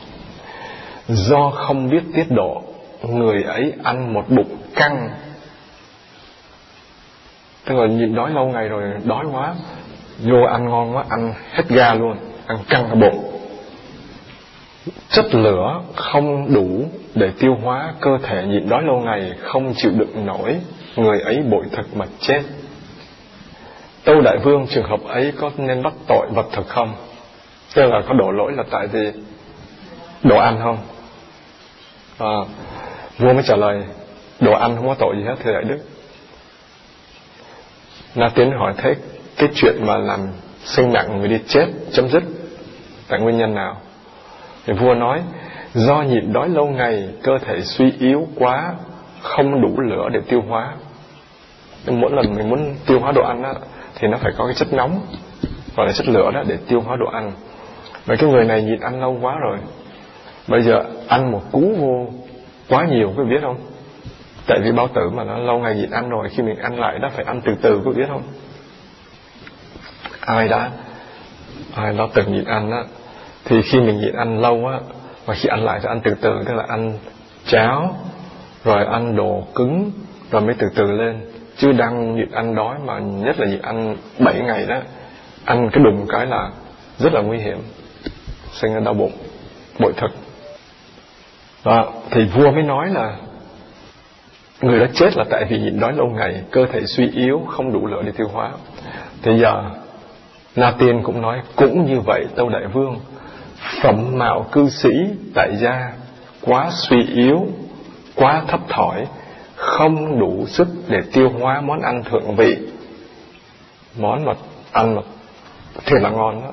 Do không biết tiết độ, Người ấy ăn một bụng căng. Tức là nhịn đói lâu ngày rồi, Đói quá, Vô ăn ngon quá, Ăn hết ga luôn, Ăn căng cả bụng. Chất lửa không đủ Để tiêu hóa cơ thể nhịn đói lâu ngày Không chịu đựng nổi Người ấy bội thực mà chết Tâu Đại Vương trường hợp ấy có nên bắt tội vật thực không? Tức là có đổ lỗi là tại vì đồ ăn không? À, vua mới trả lời đồ ăn không có tội gì hết thưa Đại Đức. Na Tiến hỏi thế cái chuyện mà làm sinh mạng người đi chết chấm dứt tại nguyên nhân nào? Vua nói do nhịn đói lâu ngày cơ thể suy yếu quá không đủ lửa để tiêu hóa. Mỗi lần mình muốn tiêu hóa đồ ăn đó, thì nó phải có cái chất nóng gọi là chất lửa đó để tiêu hóa đồ ăn. Mấy cái người này nhịn ăn lâu quá rồi. Bây giờ ăn một cú vô quá nhiều quý biết không? Tại vì bao tử mà nó lâu ngày nhịn ăn rồi khi mình ăn lại nó phải ăn từ từ quý biết không? Ai đã ai đó từng nhịn ăn á thì khi mình nhịn ăn lâu á và khi ăn lại thì ăn từ từ, tức là ăn cháo, rồi ăn đồ cứng, rồi mới từ từ lên. Chứ đang nhịn ăn đói mà nhất là nhịn ăn 7 ngày đó, ăn cái đùng cái là rất là nguy hiểm, sinh ra đau bụng, bội thực. Và thì vua mới nói là người đã chết là tại vì nhịn đói lâu ngày, cơ thể suy yếu, không đủ lửa để tiêu hóa. Thì giờ na tiên cũng nói, cũng như vậy, tâu đại vương phẩm mạo cư sĩ tại gia, quá suy yếu, quá thấp thỏi, không đủ sức để tiêu hóa món ăn thượng vị. Món mà ăn mà thiệt là ngon đó,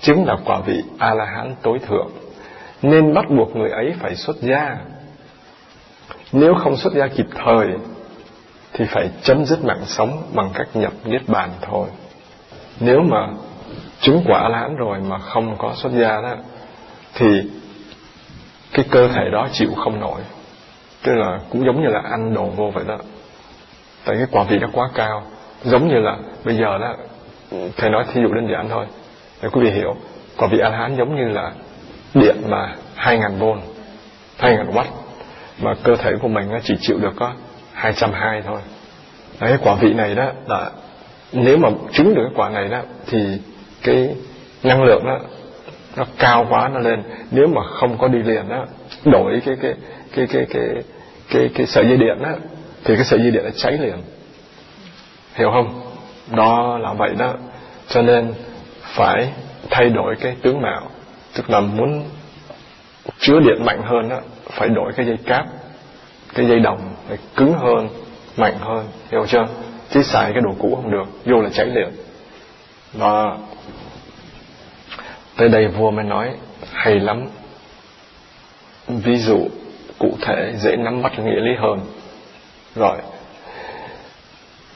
chính là quả vị a la hán tối thượng. Nên bắt buộc người ấy phải xuất gia. Nếu không xuất gia kịp thời, thì phải chấm dứt mạng sống bằng cách nhập niết bàn thôi. Nếu mà chứng quả la hán rồi mà không có xuất gia đó, thì cái cơ thể đó chịu không nổi. Tức là cũng giống như là ăn đồ vô vậy đó. Tại cái quả vị nó quá cao. Giống như là bây giờ đó, thầy nói thí dụ đơn giản thôi. Để quý vị hiểu, quả vị a hán giống như là điện mà 2.000 v 2.000 w mà cơ thể của mình nó chỉ chịu được có 220 thôi. Đấy, quả vị này đó là, nếu mà chứng được cái quả này đó, thì cái năng lượng đó, nó cao quá, nó lên. Nếu mà không có đi liền đó, đổi cái cái cái cái cái cái cái sợi dây điện đó, thì cái sợi dây điện nó cháy liền. Hiểu không? Đó là vậy đó. Cho nên phải thay đổi cái tướng mạo. Tức là muốn chứa điện mạnh hơn đó, phải đổi cái dây cáp, cái dây đồng phải cứng hơn, mạnh hơn. Hiểu chưa? Chứ xài cái đồ cũ không được, vô là cháy liền. Đó tới đây vua mới nói, hay lắm. Ví dụ cụ thể dễ nắm bắt nghĩa lý hơn. Rồi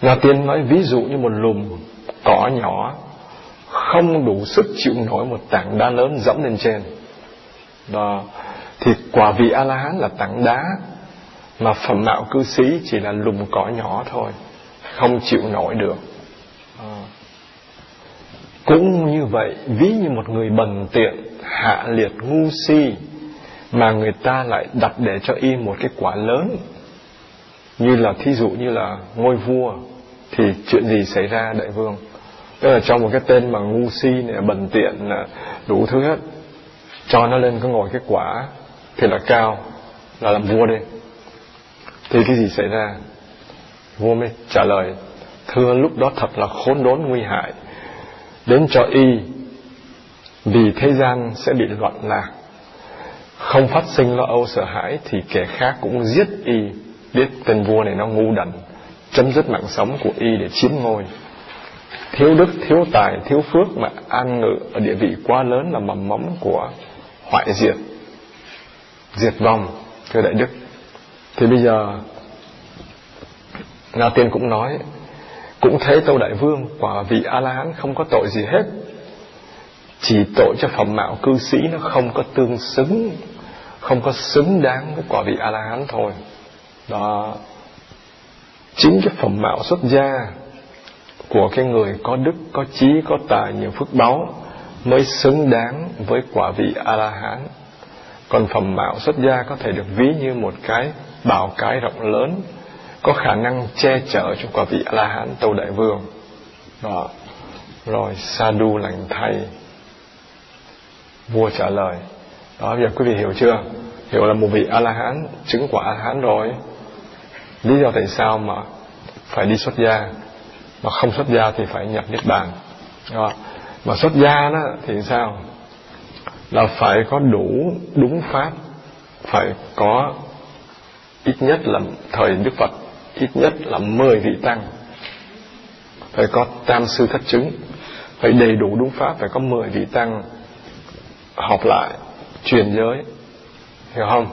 nhà tiên nói, ví dụ như một lùm cỏ nhỏ không đủ sức chịu nổi một tảng đá lớn dẫm lên trên. Đó, thì quả vị a la hán là tảng đá mà phẩm mạo cư sĩ chỉ là lùm cỏ nhỏ thôi, không chịu nổi được cũng như vậy, ví như một người bần tiện, hạ liệt ngu si, mà người ta lại đặt để cho y một cái quả lớn. Như là, thí dụ như là ngôi vua, thì chuyện gì xảy ra, đại vương? Tức là cho một cái tên mà ngu si này bần tiện đủ thứ hết, cho nó lên có ngồi cái quả thì là cao, là làm vua đi. Thì cái gì xảy ra? Vua mới trả lời, thưa lúc đó thật là khốn đốn nguy hại đến cho y, vì thế gian sẽ bị loạn lạc. Không phát sinh lo âu sợ hãi thì kẻ khác cũng giết y, biết tên vua này nó ngu đần, chấm dứt mạng sống của y để chiếm ngôi. Thiếu đức, thiếu tài, thiếu phước mà an ngự ở địa vị quá lớn là mầm móng của hoại diệt. Diệt vong, thưa đại đức. Thì bây giờ Na Tiên cũng nói cũng thế Tâu Đại Vương Quả vị A-la-hán không có tội gì hết. Chỉ tội cho phẩm mạo cư sĩ Nó không có tương xứng Không có xứng đáng với quả vị A-la-hán thôi. Đó. Chính cái phẩm mạo xuất gia Của cái người có đức, có trí, có tài, nhiều phước báu Mới xứng đáng với quả vị A-la-hán. Còn phẩm mạo xuất gia có thể được ví như một cái bảo cái rộng lớn có khả năng che chở cho quả vị a la hán tâu đại vương. Đó rồi sa lành thay. Vua trả lời, đó giờ quý vị hiểu chưa? Hiểu là một vị a la hán chứng quả a la hán rồi. Lý do tại sao mà phải đi xuất gia? Mà không xuất gia thì phải nhập niết bàn. Đó. mà xuất gia đó thì sao? Là phải có đủ đúng pháp, phải có ít nhất là thời đức phật ít nhất là 10 vị tăng. Phải có tam sư thất chứng. Phải đầy đủ đúng pháp, phải có mười vị tăng học lại, truyền giới. Hiểu không?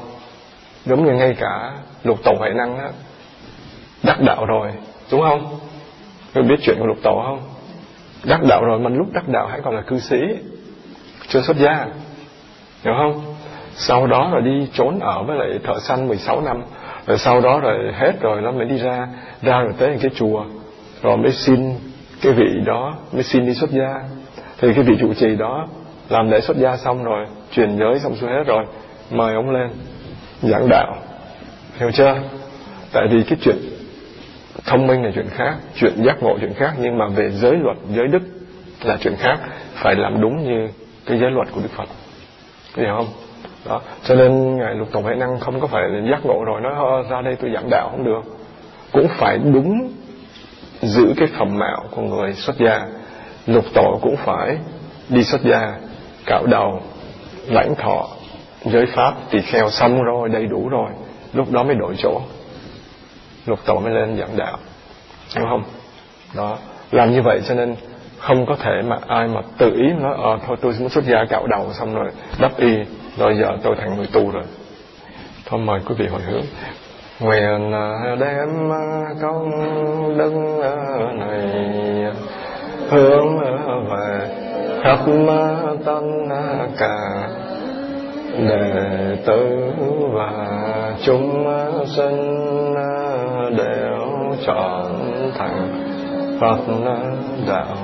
Giống như ngay cả lục tổ huệ năng đó đắc đạo rồi, đúng không? Ngươi biết chuyện của lục tổ không? Đắc đạo rồi mà lúc đắc đạo hãy còn là cư sĩ, chưa xuất gia. Hiểu không? Sau đó rồi đi trốn ở với lại thợ săn 16 năm rồi sau đó rồi hết rồi nó mới đi ra ra rồi tới cái chùa. Rồi mới xin cái vị đó, mới xin đi xuất gia. Thì cái vị trụ trì đó làm lễ xuất gia xong rồi, truyền giới xong xuôi hết rồi, mời ông lên giảng đạo. Hiểu chưa? Tại vì cái chuyện thông minh là chuyện khác, chuyện giác ngộ chuyện khác, nhưng mà về giới luật, giới đức là chuyện khác, phải làm đúng như cái giới luật của đức phật. Hiểu không? Đó, cho nên ngài lục tổng hệ năng không có phải là giác ngộ rồi, nói ờ, ra đây tôi giảng đạo không được. Cũng phải đúng giữ cái phẩm mạo của người xuất gia. Lục tổ cũng phải đi xuất gia, cạo đầu, lãnh thọ, giới pháp, tỳ kheo xong rồi, đầy đủ rồi, lúc đó mới đổi chỗ. Lục tổ mới lên giảng đạo, đúng không? Đó, làm như vậy cho nên không có thể mà ai mà tự ý nói ờ thôi tôi muốn xuất gia cạo đầu xong rồi đắp y rồi giờ tôi thành người tu rồi. Thôi mời quý vị hồi hướng. Nguyện à, đem à, công đức à, này, hướng về khắp tất cả đệ tử và chúng sinh đều trọn thành Phật đạo.